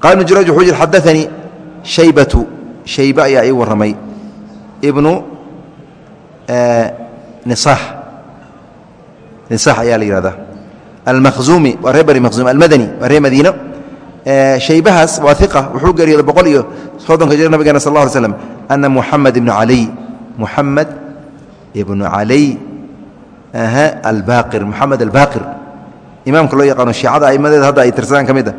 Qaala ibnu jurayj wuxuu yidhi xadaanii shaybatu. Shaybe ayaa ii warramay. Ibnu nisaax nisaax ayaa la yihahdaa almakhzuumi waa reer bani makhzuum almadani waa reer madiino shaybahaas waa iqa wuxuu geeriyooday boqol iyo soddonka jir nabigeena sal lla ly slam ana muxamed ibnu caliy muxamed ibnu caliy albaqir moxamed albaqir. Imaamka loo yaqaano shiicada aimadeeda hadda ay tirsadaan ka mid a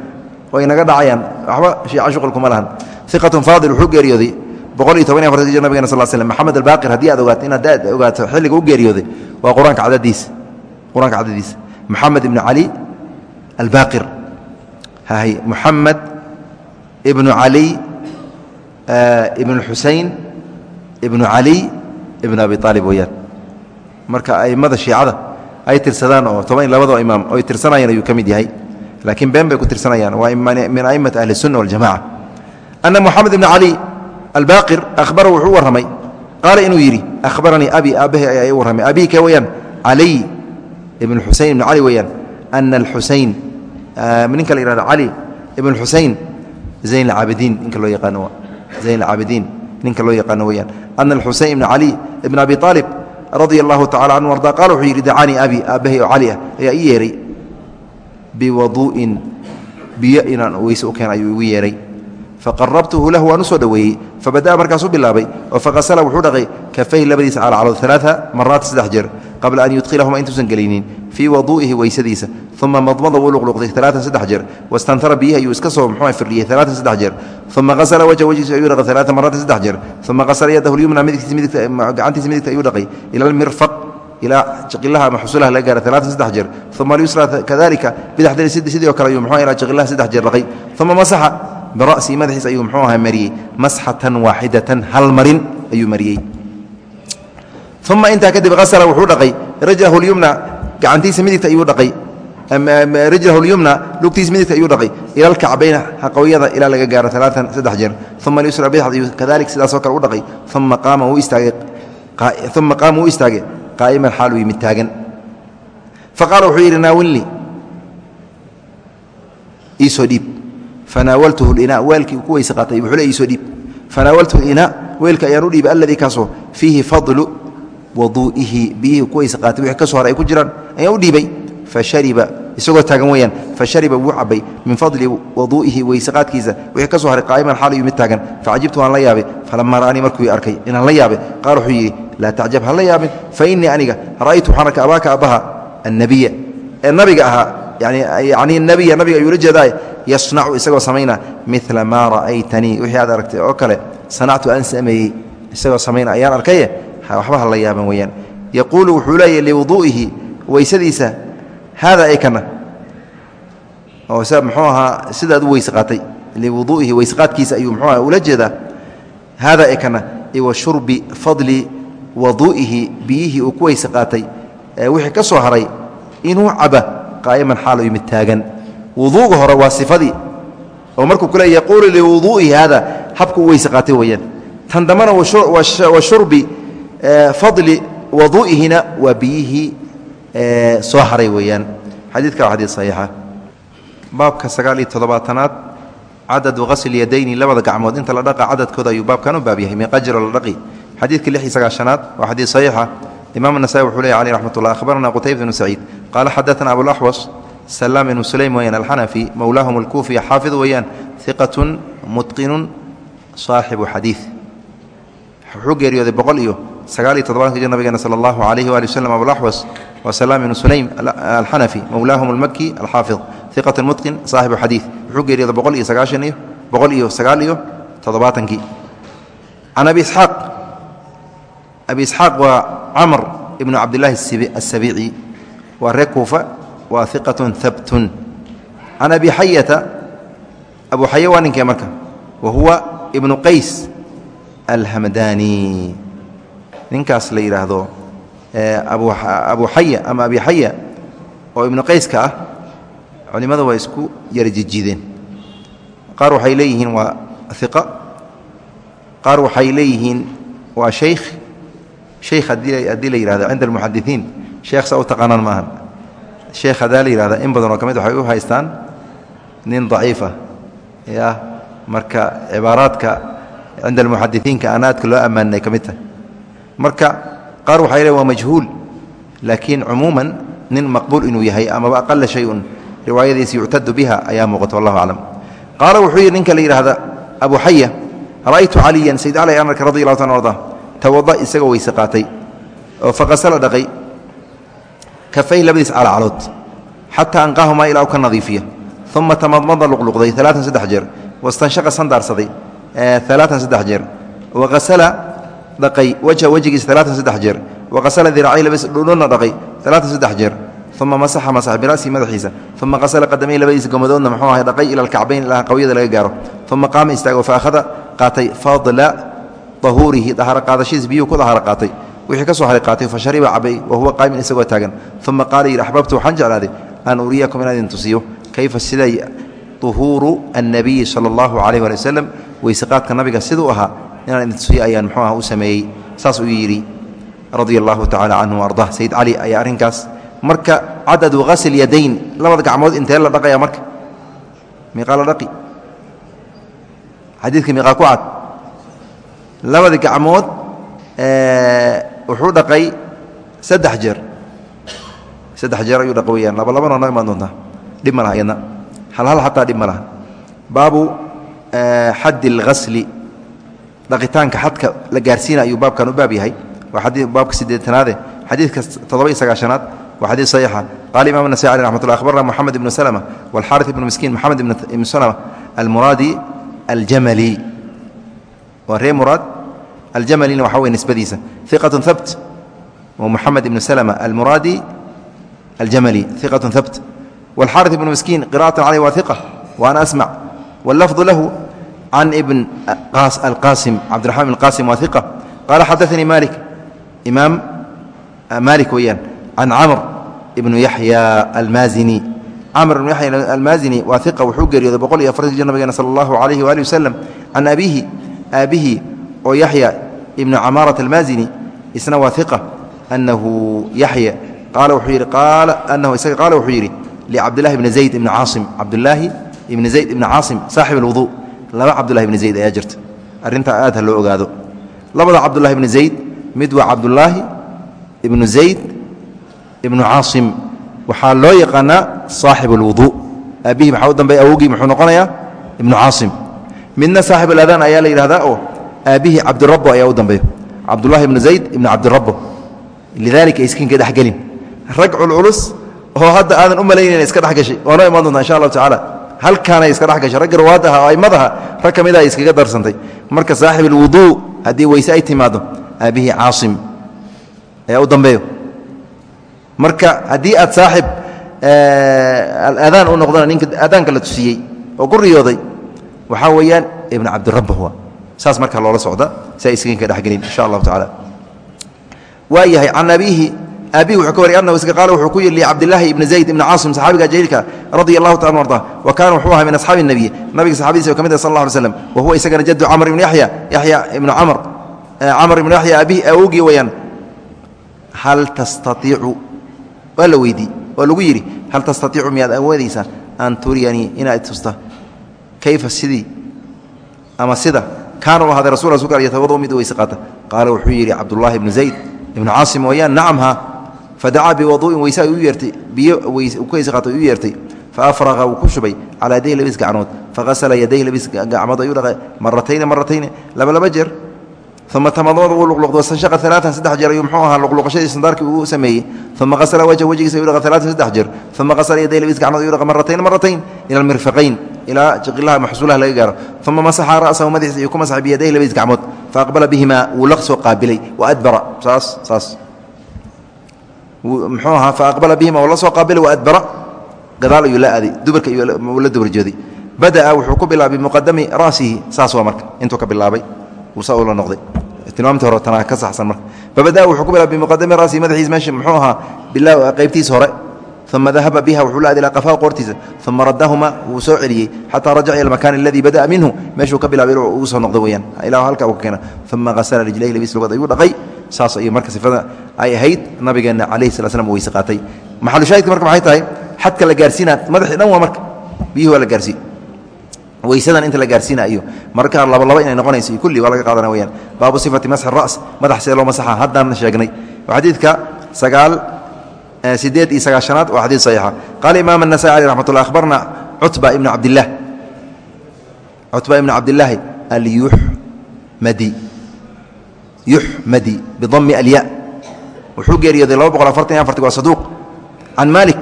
oo inaga dhacayaan. Waxba shiica shuqulkuma lahan. Iqatun faadil wuxuu geeriyooday boqol iyo toban iyo afartanka jir sal slm moxamed albaqir haddii aad ogaato inaad aad ogaato xilliga u geeriyooday waa qur'aanka cadadiisa qur'aanka cadadiisa moxamed ibnu cali albaqir. Hahy moxamed ibnu cali ibnu xusein ibnu cali ibnu abi aalib weyaan marka aimada shiicada ay tirsadaan oo toban iyo labadoo imaam oy tirsanayeen ayuu ka mid yahay. Laakiin been bay ku tirsanayaan. Waa min aimati ahli اsunna waljamaca ana moxamed ibn cali albaqir ahbara wuxuu u qaala inuu yidhi ahbaranii abi aabbahay ayaa i warramay. Abike weyaan caliy ibn xusain ibn cali weyaan ana alxusain ninka la yihahdo cali ibn xusain zayn ninka loo yaqaano zayn alcaabidiin ninka loo yaqaano weyaan ana alxusain ibn cali ibn abi aalib radia allahu tacala canhu arda qala wuxuu yidhi dacanii abi aabbahay oo cali ah ayaa ii yeehay biwaduu'in biyo inaan weyse u keen ayuu igu yeehay faqarabtuhu lahu waan u soo dhoweeyey. Fabada'a markaasuu bilaabay oo faqasala wuxuu dhaqay kafayhi labadiisa calacalood alaaa maraat saddex jeer qabla an yudkhilahuma intuusan gelaynin fii waduu'ihi weysadiisa uma madmada wuu luqluqday alaaan saddex jeer wastantara biyihi ayuu iska soo muxuu firdhiyey alaaan saddex jeer uma qasala wajha wejhiisa ayuu dhaqay alaaa maraatin saddex jeer uma qasala yadahu lyumna gacantiisa midigta ayuu dhaqay ila almirfaq ilaa jiqilaha ama xusulaha laga gaara alaaan saddex jeer uma alyusra kadalika bidaxdani sidii oo kale ayuu ilaa jiqilaha saddex jeer dhaqay uma masaxa bira'sii madaxiis ayuu muxuu ahaa mariyey masxatan waaxidatan hal marin ayuu mariyey uma intaa kadib asla wuxuu dhaqay rajlahu lyumna gacantiisa midigta ayuu dhaqay rajlahu lyumna lugtiisa midigta ayuu dhaqay. Ila alkacbayna haqawyada ilaa laga gaaro alaaan saddex jeer. Uma alyusra bidxd ayuu kadalik sidaasoo kale u dhaqay. Uma qaama wuu istaagay qaa'iman xaal uu yimid taagan. Faqaala wuxuu yidhi naawilnii iisoo dhiib. Fanaawaltuhu linaa weelkii ku weyse qaatay wuxuu le iisoo dhiib. Fanaawaltuhu linaa weelka ayaan u dhiibay alladii kaasoo fiihi fadlu waduu'ihi biyihii ku weyse qaatay wixii fashariba isagoo taagan weyaan fashariba wuu cabay min fadli waduu'ihi weyseqaadkiisa wixii ka soo haray qaa'iman xaal mid taagan. Facajibtu waan la yaabay falamaa ra'anii markuu arkay inaan la yaabay qaala wuxuu yidhi laa tacjab ha la yaabin. Fa innii aniga ra'aytu waxaan arkay abaaka abbaha annabiya ee nabiga ahaa yani nabiya nabiga ayuu la jeedaa yasnacu isagoo samayna mila maa ra'aytanii. Wixii aad aragtay oo kale sanactu aan sameeyey isagoo samayna ayaan arkaye? Waxba ha la yaaban weyaan yaquulu wuxuu leeyahy liwuduu'ihi weysadiisa haada ay kana oo muxuu ahaa sidaad u weyse qaatay liwuduu'ihi weyseqaadkiisa ayuu muxuu aha ula jeedaa haada ay kana iwa shurbi fadli waduu'ihi biyihii uu ku weyse qaatay wixii ka soo haray inuu caba qaa'iman xaal yimid taagan wuduuga hore waa sifadii oo markuu ku leey yaquulu liwuduu'ihi haada habku u weyse qaatay weeyaan soo haray weeyaan. Xadiidka waa xadiid saxiixa. Baabka sagaal iyo toddobaatanaad cadadu hasli yadayni labada gacmood. Inta la dhaqa cadadkooda ayuu baabkan u baab yahay miqajiro la dhaqi. Xadiidka lix iyo sagaashanaad waa xadiid saxiixa. Imaam anasai wuxuu leeya aleyh raxmat ullah ahbarana qutayba bnu saciid. Qaala xadaana abulaxwas salaam ibnu sulaym weyaan alxanafi mowlaahum alkuufiya xaafid weeyaan iqatun mutqinun saaxibu xadiid. Wuxuu geeriyooday boqol iyo sagaal iyo toddobaanka jir nabigeena sala allahu alayhi waali waslm abulaxwas wa salaam ibnu sulaym alxanafi mowlaahum almaki alxaafid iqat mutqin saaxibu xadiid wuxuu geeriyooday boqol iyo sagaashan iyo boqol iyo sagaal iyo toddobaatankii can abi isxaaq abi isxaaq waa camr ibnu cabdillaahi asabiici waa reer kuufa waa iqatun habtun can abi xayata abu xaya waa ninkee marka wa huwa ibnu qays alhamdani ninkaas la yidhaahdo abu xaya ama abi xaya oo ibnu qayska ah culimmada waa isku yara jijideen qaar waxay leeyihiin waa iqa qaar waxay leeyihiin waa shaykh shaykh haddii la yihahdo cinda almuxadisiin sheekh saa u taqaanaan maaha sheekh haddaa la yihahda in badan oo ka mid waxay u haystaan nin daciifa ya marka cibaaraadka cinda almuxadisiinka aan loo ammaanay ka mid tahay marka qaar waxay leeyn waa majhuul laakiin cumuuman nin maqbuul inuu yahay amaba aqala shayun riwaayadiis yuctadu biha ayaa muuqata wallahu aclam. Qaala wuxuu yidhi ninka la yidhaahda abu xaya ra'aytu caliyan? Sayd cali an radi allahu ta arda tawada isagoo weyse qaatay oo faqasala dhaqay kafay labadiis calacalood xataa anqaahumaa ilaa u ka nadiifiya. Uma tamadmada luqluqday alaaan saddex jeer. Wastanshaqa sandaarsaday alaaan saddex jeer. Waqasala dhaqay wajha wejigiisa alaaan saddex jeer. Waqasala diracay labadiis dhudhuna dhaqay alaaan saddex jeer. Uma masaxa masax bira'sihi madaxiisa. Uma qasala qadamay labadiisa gomadoodna muxuu ahay dhaqay ila alkacbayn ilaa qawyada laga gaaro. Uma qaama istaago fa akhada qaatay fadla ahuurihi daharo qaadashihiis biyuhu ku daharo qaatay. Wixii ka haray qaatay fa cabay wa huwa qaa'imin isagoo taagan. Uma qaala yidhi axbabtu waxaan jeclaaday an uriyakum inaan idin tusiyo kayfa siday uhuuru annabiyi sala allahu calayh waali wasalam weyseqaadka nabiga siduu ahaa inaan idin tusiyo ayaan muxuu aha u sameeyey saas baabu xaddi اlghasli dhaqitaanka xadka la gaarsiina ayuu baabkan u baab yahay. Waa baabka sideetanaade xadiidka toddoba-iyo sagaashanaad waa xadiid saxiixa. Qaala imam nasai aleh raxmat lah akhbarna moxamed ibnu salma walxaari ibnu miskiin moxamed ibnu salma almuraadi aljamali. Waa ree muraad. Aljamalina waxa wey nisbadiisa. Iqatu habt moxamed ibnu salma almuraadi aljamali. Iqatu habt walxaari ibnu miskiin qira'atan caleyh waa iqa wa ana asmac wاllafdu lahu can ibn alqasim cabdiraxman ibn qasim waa iqa qaala xadaanii malik imaam malik weeyaan can camr ibnu yaxya almaazini camr ibnu yaxya almaazini waa iqa wuxuu geeriyooday boqol iyo afartan jir nabigeena sala allahu calayhi waali wasalam can abiihi aabihi oo yaxya ibnu camaarat almaazini isna waa iqa anahu yaxya qaala wuxuu yidhi qaala anahu isaga qaala wuxuu yidhi licabdillahi ibni zayd ibni caasim cabdulaahi ibni zayd ibni caasim saaxib alwuduu laba cabdullahi ibni zayd ayaa jirta. Arrintaa aad ha loo ogaado. Labada cabdullahi ibni zayd mid waa cabdulaahi ibnu zayd ibnu caasim waxaa loo yaqaanaa saaxib alwuduu aabbihi maxaa u dambeeya awogii muxuu noqonayaa? Ibnu caasim midna saaxib aladaan ayaa la yidhahdaa oo aabbihii cabdirabbo ayaa u dambeeya cabdullahi ibnu zayd ibnu cabdirabbo. Lidalika iskinka dhexgelin rag culculus oo hadda aadan u malaynayn iska dhexgashay waa noo imaan doontaa insha allahu tacaala halkaanay iska dhexgashay ragga rawaadaha oo aimadaha rag ka mida ay iskaga darsantay. Marka saaxib alwuduu haddii weyse ay timaado aabbihii caasim ayaa u dambeeyo. Marka haddii aad saaxib aadaan u noqdona ninka aadaanka la tusiyey oo ku riyooday waxaa weeyaan ibn cabdirabba huwa. Saas marka loola socda si ay iskinka dhexgelin insha allahu tacaala. Waa yahay can abiihi aabihi wuxuu ka wariyay annahu iska qaala wuxuu ku yidhi licabdillaahi ibni zayd ibni caasim saxaabiga jaliilka radia allahu taala arda. Wa kaana wuxuu ahaa min asxaabi الnabiy nabiga saxaabadiisa ka mid ah sal allah alay slam wa huwa isagana jaddu camr ibni yaxya yaxya ibnu camr camr ibnu yaxya aabihi awogii weyaan hal tastaiicu waa la weydii oo lagu yidhi hal tastaiicu miyaad awoodaysaa an turiyanii inaad tusta? Kayfa sidii? Ama sida? Kaana u ahaaday rasul rasulka yatawada mid weyse qaata. Qaala wuxuu yidhi cabdullaahi ibnu zayd ibnu caasim mooyaan nacamha fadacaa biwaduu'in weyse ay u yeertay biyo ka weyse qaata u yeertay. Faafraqa wuu ku shubay calaa yadayhi labis gacnood. Faqasala yadayhi labis gacmood ayuu dhaqay maratayni maratayni laba jeer. Uma tamadooda uu luqluqdo wastanshaqa alaaan saddex jeer ayuu mxuu ahaa luqluqashadii sandaarkii uu sameeyey. Uma qasala wajha wejigiisa ayuu dhaqa alaatan saddex jeer. Uma qasala yaday labis gacmood ayuu dhaqa maratayn maratayn ila almirfaqayn ilaa jiqilaha maxsuulaha laga gaaro. Uma masaxa ra'sahu madaxiisa ayuu ku masaxay biyadayhi labis gacmood. Faaqbala bihimaa wuu la qaabilay wa adbara. Saas saas muxuu ahaa faaqbala bihima wuu la soo qaabilay wa adbara. Gadaal ayuu la aaday dubarka uu la dubarjooday bada'a wuxuu ku bilaabay bimuqadami ra'sihi saas waa marka intuu ka bilaabay la noday tilmaamtii hore tanaa ka saxsan marka. Fabada wuxuu ku bilaabay bimuqadami ra'sihi madaxiis meesha muxuu ahaa bilaa qaybtiis hore. Uma dahaba biha wuxuu la aaday ilaa qafaha qoortiisa. Uma radahuma wuu soo celiyey xataa rajaca ila makaan aladii bada'a minhu. Meeshuu ka bilaabay ugu soo noqdo weyaan ilaa halka uu ka keena uma hasala rijlayhi labis lugood ayuu dhaqay saas ay marka sifada ay ahayd nabigeena calayhi sala slam weyse qaatay maxalushahidka marka maxay tahay? Xadka la gaarsiinaa madaxii dhan waa marka. Biyuhi waa la gaarsii weysadan inta la gaarsiina iyo markaa labalaba inay noqonayso iyo kulli waa laga qaadana weyaan baabu sifati masx ras madax sidee loo masaxa haddaan sheegnay. Xadiidka sagaal eh, sideed iyo sagaashanaad waa xadiid saxiixa. Qaala imaam anasai aleh raxmat ullah akhbarna cutba ibna cabdilah cutba ibna cabdilaahi alyuux madi yuxmadi bidami alya. Wuxuu geeriyooday waa saduuq. Can malik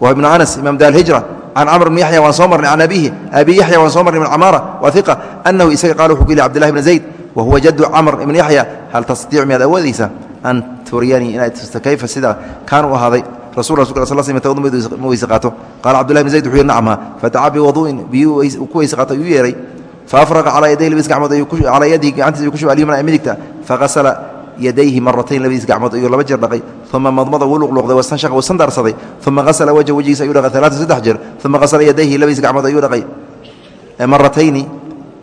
wa ibnu anas imam da alhijra can camr bn yaxya waan soo marnay. Can abihi abi yaxya waan soo marnay. Ibn camaara waa iqa anahu isaga qaala wuxuu ku yihi cbdillahi bn zayd wa huwa jadu camr ibn yaxya hal tastatiicu miyaad awoodaysa an turiyanii inaad tusta kayfa sida kaan u ahaaday? Rasul ma weyse qaato qaala cbdullahi bn zayd wuxuu yihi nacma fadacaa biwadu'in biyuu ku weyse qaato ayuu yeehay faafraqa calaa yaday labis gacmood calaa yadihi gacantiisa ayuu ku shubay alyumna midigta faqasala yadayhi maratayn labadiis gacmood ayuu laba jeer dhaqay uma madmada wuu luqluqday wastanshaqa wuu sandaarsaday uma qasala wajha wejigiisa ayuu dhaqay alaatan saddex jeer uma qasala yadayhi labadiis gacmood ayuu dhaqay. Maratayni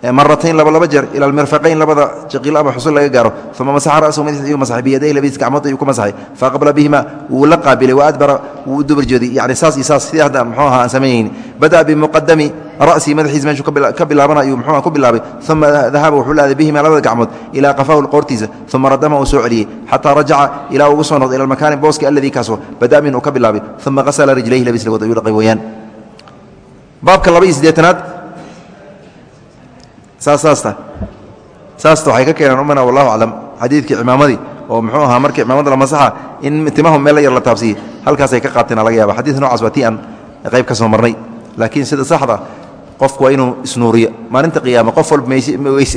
maratayn laba laba jeer ila almirfaqayn labada jiqil ama xusul laga gaaro. Uma masaxa ra'sahu madaxiisa ayuu masaxay biyadayhi labadiis gacmood ayuu ku masaxay. Faaqbala bihima wuu la qaabilay wa adbara wuu u dubarjooday yani saas iyo saas sidii hadda muxuu ahaa aan samaynayni bada'a bimuqadami ra'sii madaxiisa meeshuu ka bilaabana ayuu muxuuha ku bilaabay. Uma dahaba wuxuu la aaday bihima labada gacmood ilaa qafahu qoortiisa. Uma radama uu soo celiyey xataa rajaca ilaa ugu soo noqday ila almakaani booski alladii kaasoo. Bada'a uu saasta waxay ka keeneen umana wallahu aclam. Xadiidkii cimaamadii oo muxuu ahaa markii cimaamada la masaxa in timahu meel la yar la taabsiiyey. Halkaasay ka qaateena laga yaaba xadiid noocaas waa tii aan qayb ka soo marnay. Laakiin sida saxda qofku waa inuu isnuuriyo. Maalinta qiyaama qof walba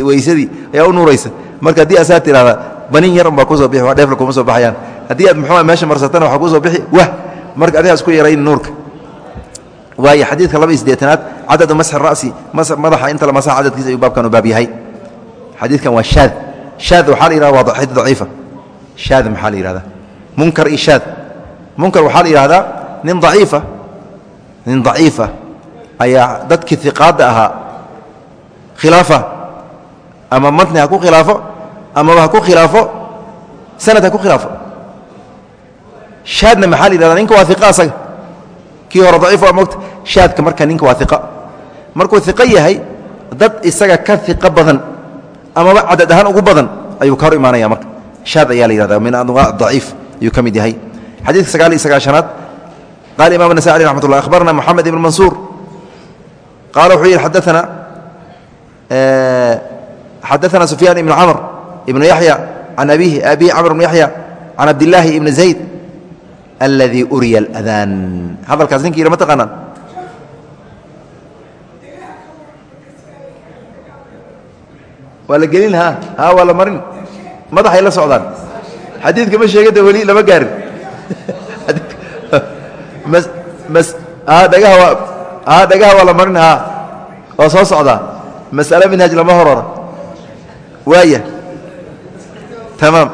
weysadii ayaa u nuuraysa. Marka haddii asaa tidhahda banin yar unbaa ku soo bixi waa dheefla kuma soo baxayaan. Haddii aad muxuu meesha marsatana waxaa ku soo bixi wah marka adigaa isku yarayn nuurka waayo xadiidka laba iyo siddeetanaad cadadu masxi ra'si madaxa inta la masaxa cadadkiisa ayuu baabkan u baab yahay. Xadiidkan waa shaad. Shaad waxaa la yihahda waa xadiid daciifa. Shaad maxaa la yihahdaa munkar iyo shaad. Munkar waxaa la yihahdaa nin daciifa nin daciifa ayaa dadkii iqaadda ahaa khilaafa. Ama matni ha ku khilaafo amaba ha ku khilaafo sanad ha ku khilaafo. Shaadna maxaa la yihahda ninka waa iqa asaga kii hore daciif ah, mota shaadka marka ninka waa iqa markuu iqo yahay dad isaga ka iqo badan amaba cadad ahaan ugu badan ayuu ka hor imaanaya marka. Shaad ayaa la yihahda min anwaa daciif ayuu ka mid yahay. Xadiidka sagaal iyo sagaashanaad qaal imam nasa alي raxmat ullah akhbarna moxamed ibn mansuur. Qaala wuxuu yidhi xadaana eh, xadaana sufyaan ibn camr ibnu yaxya can abiihi abihi camr ibn yaxya can cabdillaahi ibni zayd aladii uriya اlأdaan hadalkaas ninki yidha ma taqaanaan waa la gelin ha ha waa la marin madaxay la socdaan xadiidka ma sheegada weli lama gaarin dhagaha waa la marin haa waa soo socdaa mas'ale minhaaj lama horora waaya tamaam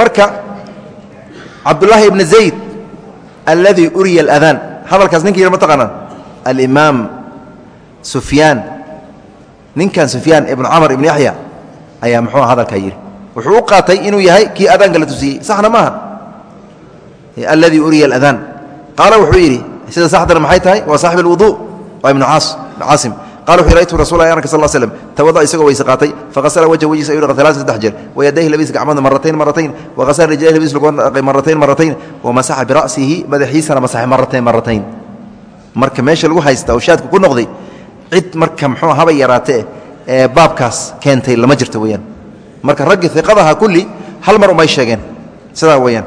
marka cabdulaahi ibn zayd alladii uriya اladaan hadalkaas ninka yar ma taqaanaan? Alimaam sufyaan ninkan sufyaan ibnu camar ibnu yaxya ayaa muxuu hadalkaa yidhi wuxuu u qaatay inuu yahay kii adaanka la tusiyey. Saxna maaha alladii uriya aladaan qaala wuxuu yidhi sida saxdana maxay tahay? Waa saaxib alwudu waa ibnu caasim qala wuxu raytu rasul anka sal slm tawada isagoo weyse qaatay faqasala wajha wejhiisa ayuu dhaqay alaatan saddex jeer wayadayhi labadiis gacmood maratayn maratayn waqasala rijlayhi labadiis lugood dhaqay maratayn maratayn wamasaxa bira'sihi madaxiisana masaxay maratayn maratayn marka meesha lagu haysta oo shaadku ku noqday cid marka muxuu haba yaraatee ee baabkaas keentay lama jirto weyaan marka raggii iqadaha kulli hal mar umay sheegeen sidaa weyaan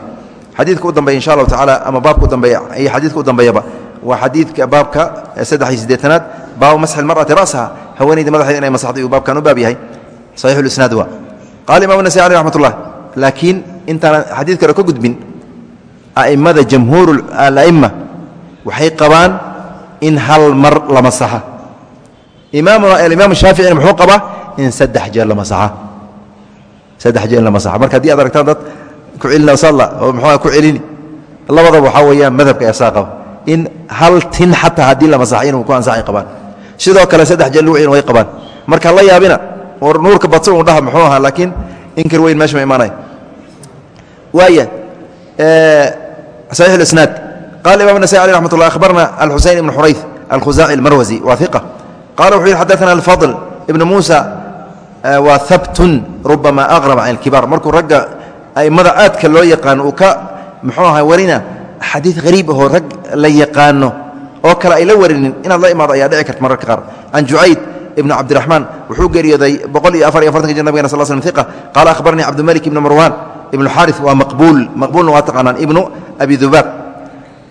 xadiidka u dambeya insha allahu tacaala ama baabka udambeeya iyo xadiidka u dambeeyaba waa xadiidka baabka saddex iyo siddeetanaad baabu masxi mar'ati ra'saha. Haweenayda madaxeeda inay masaxday uu baabkan u baab yahay. Saxiixulisnaad waa. Qaala imam nasai aleh raxmat ullah laakiin intaanan xadiid kale ka gudbin a'immada jamhuur ala'imma waxay qabaan in hal mar la masaxa imaamuna alimaam shaaficina muxuu qabaa in saddex jeer la masaxa saddex jeer la masaxa marka haddii ad aragtaan dad ku celina salla oo muxuuha ku celini labadaba waxaa weeyaan madhabka eesaa qaba in hal tin xataa haddii la masaxa inuu ku ansaxay qabaan. Sidoo kale saddex celin way qabaan. Marka la yaabina oo nuurka badsan uu dhaha muxuu ahaa laakiin inkir weyn meesha ma imaanaya waaya saxiix اlisnaad qala imam nasai aleh raxmat ullah akhbarna alxuseyn ibn xurayth alkhuzaaci almarwasi waa iqa qala wuxuu yihi xaddaana alfadl ibn muusa waa habtun rubama aqrab can اlkibaar markuu ragga a'immada aadka loo yaqaano uu ka xadiid hariib ahoo rag la yaqaano oo kale ay la warinin inaad la imaado ayaa dhici karta mararka qaar. Can jucayd ibn cabdiraxmaan wuxuu geeriyooday boqol iyo afar iyo afartanka jir nabigana sal slm iqa qaala akhbaranii cabdimalik ibn marwan ibnu xaari waa maqbuul maqbuulna waa taqaanaan ibnu abi dubaab.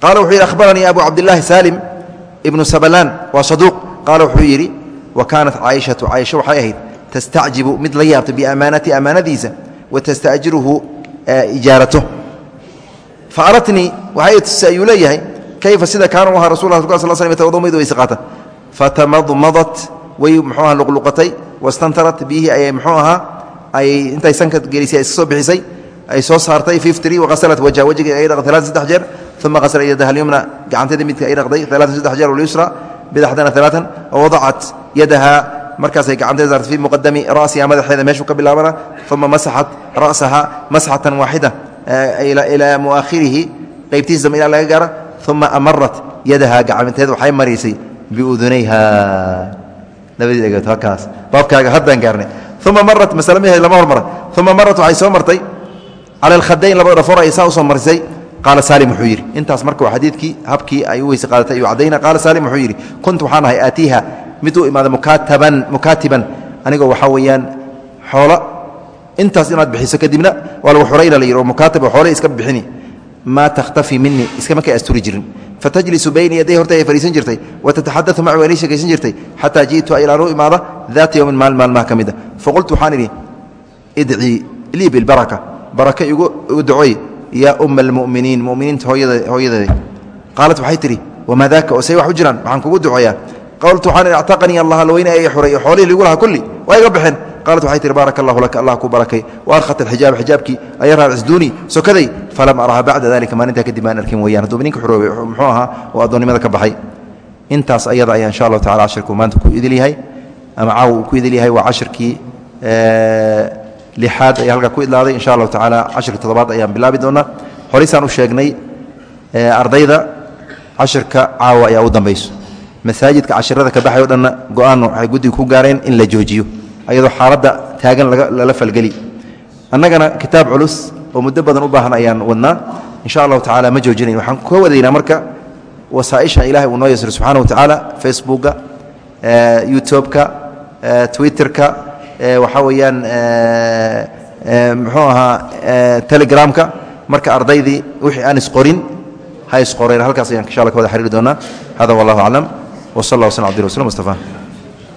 Qaala wuxuu yidhi akhbaranii abu cabdillaahi saalim ibnu sabalaan waa saduuq. Qaala wuxuu yidhi wa kaanat caaishatu caaisha waxay ahayd tastacjibu mid la yaabta biamaanati amaanadiisa wa tastaajiruhu ijaarato aratnii waxay tusay ayuu leeyahay kayfa sida kaana ahaa rasul sl fatamadmadat way muxuu aha luqluqatay wastantarat biyihii ayay muxuu ahaa ay intay sanka gelisay iska soo bixisay ay soo saartay fiftri waqasalat wajha wejigii ay dhaqday alaatan saddex jeer uma qasala yadaha alyumna gacanteeda midka ay dhaqday alaatan saddex jeer walyusra bidaxdana alaatan wawadacat yadaha markaasay gacanteeda saartay fii muqadami ra'siha madaxeeda meeshuu ka bilaabana uma masaxat ra'saha masxatan waaxida ilaa mu'aakhirihi qaybtiisa dambe ilaa laga gaara uma amarat yadaha gacanteeda waxay mariysay biudunayha. Labadii dhegood halkaas. Baabkaaga haddaan gaarnay. Uma marat masale maheed lama hormara uma marat waxay soo martay cala alkhadayn labada dhafoor ay saa u soo marisay qaala saalim wuxuu yidhi intaas marka waa xadiidkii habkii ay u weyse qaadatay ayuu caddayna qaala saalim wuxuu yidhi kuntu waxaan ahay aatiiha mid u imaada mukaataban mukaatiban anigoo waxaa weeyaan xoolo intaas inaad bixiso kadibna waa lagu xurayna la yidhi oo mukaatab oo xoole iska bixini. Maa takhtafi minii iskama ka asturi jirin. Fatajlisu bayni yaday horta ay fariisan jirtay. Watataxadau maci waynay sheekaysan jirtay. Xataa ji'tu aylaan u imaada daata yowmin maalin maalmaha ka mida faqultu waxaan idhi idcii lii bilbaraka baraka igu ducoy yaa umma almu'miniin muminiinta hooyadeeda qaalat waxay tidhi wamaa daaka oo say wax u jiraan waxaan kugu duceeyaa qultu waxaan idhi actaqanii allah alweyne ay xuray oo xoolihii ligu lahaa kulli waa iga baxeen qaalat waxay tihi baaraka allahu laka allah ku barakay wa arkhat alxijaaba xijaabkii aya raarcisduuni sokaday falam araha bacda dalika maalintaa kadib aan arkin weyaan hadduu ninka xuroobay muxuu ahaa oo addoonnimada ka baxay intaas ayada ayaa insha allahu tacala cashirku maanta ku idil yahay ama caawa uu ku idil yahay waa cashirkii lixaad ayaa halkaa ku idlaaday insha allahu tacaala cashirka toddobaad ayaan bilaabi doonaa horeysaan u sheegnay ardayda cashirka caawa ayaa u dambayso masaajidka cashirada ka baxay o dhanna go'aan waxay guddiga ku gaareen in la joojiyo ayadoo xaaladda taagan lala falgeli. Annagana kitaab culus oo muddo badan u baahan ayaan wadnaa. Insha allahu tacala ma joojinayn. Waxaan ka wadaynaa marka wasaaisha ilahay uu noo yasro subxana wa tacaala facebooka youtube-ka twitterka waxaa weeyaan muxuu ahaa telegramka. Marka ardaydii wixii aan isqorin ha isqoreen halkaas ayaan insha alla ka wada xiriiri doonaa. Hada wallahu aclam. W sal lla w slm abdi rasul mustafa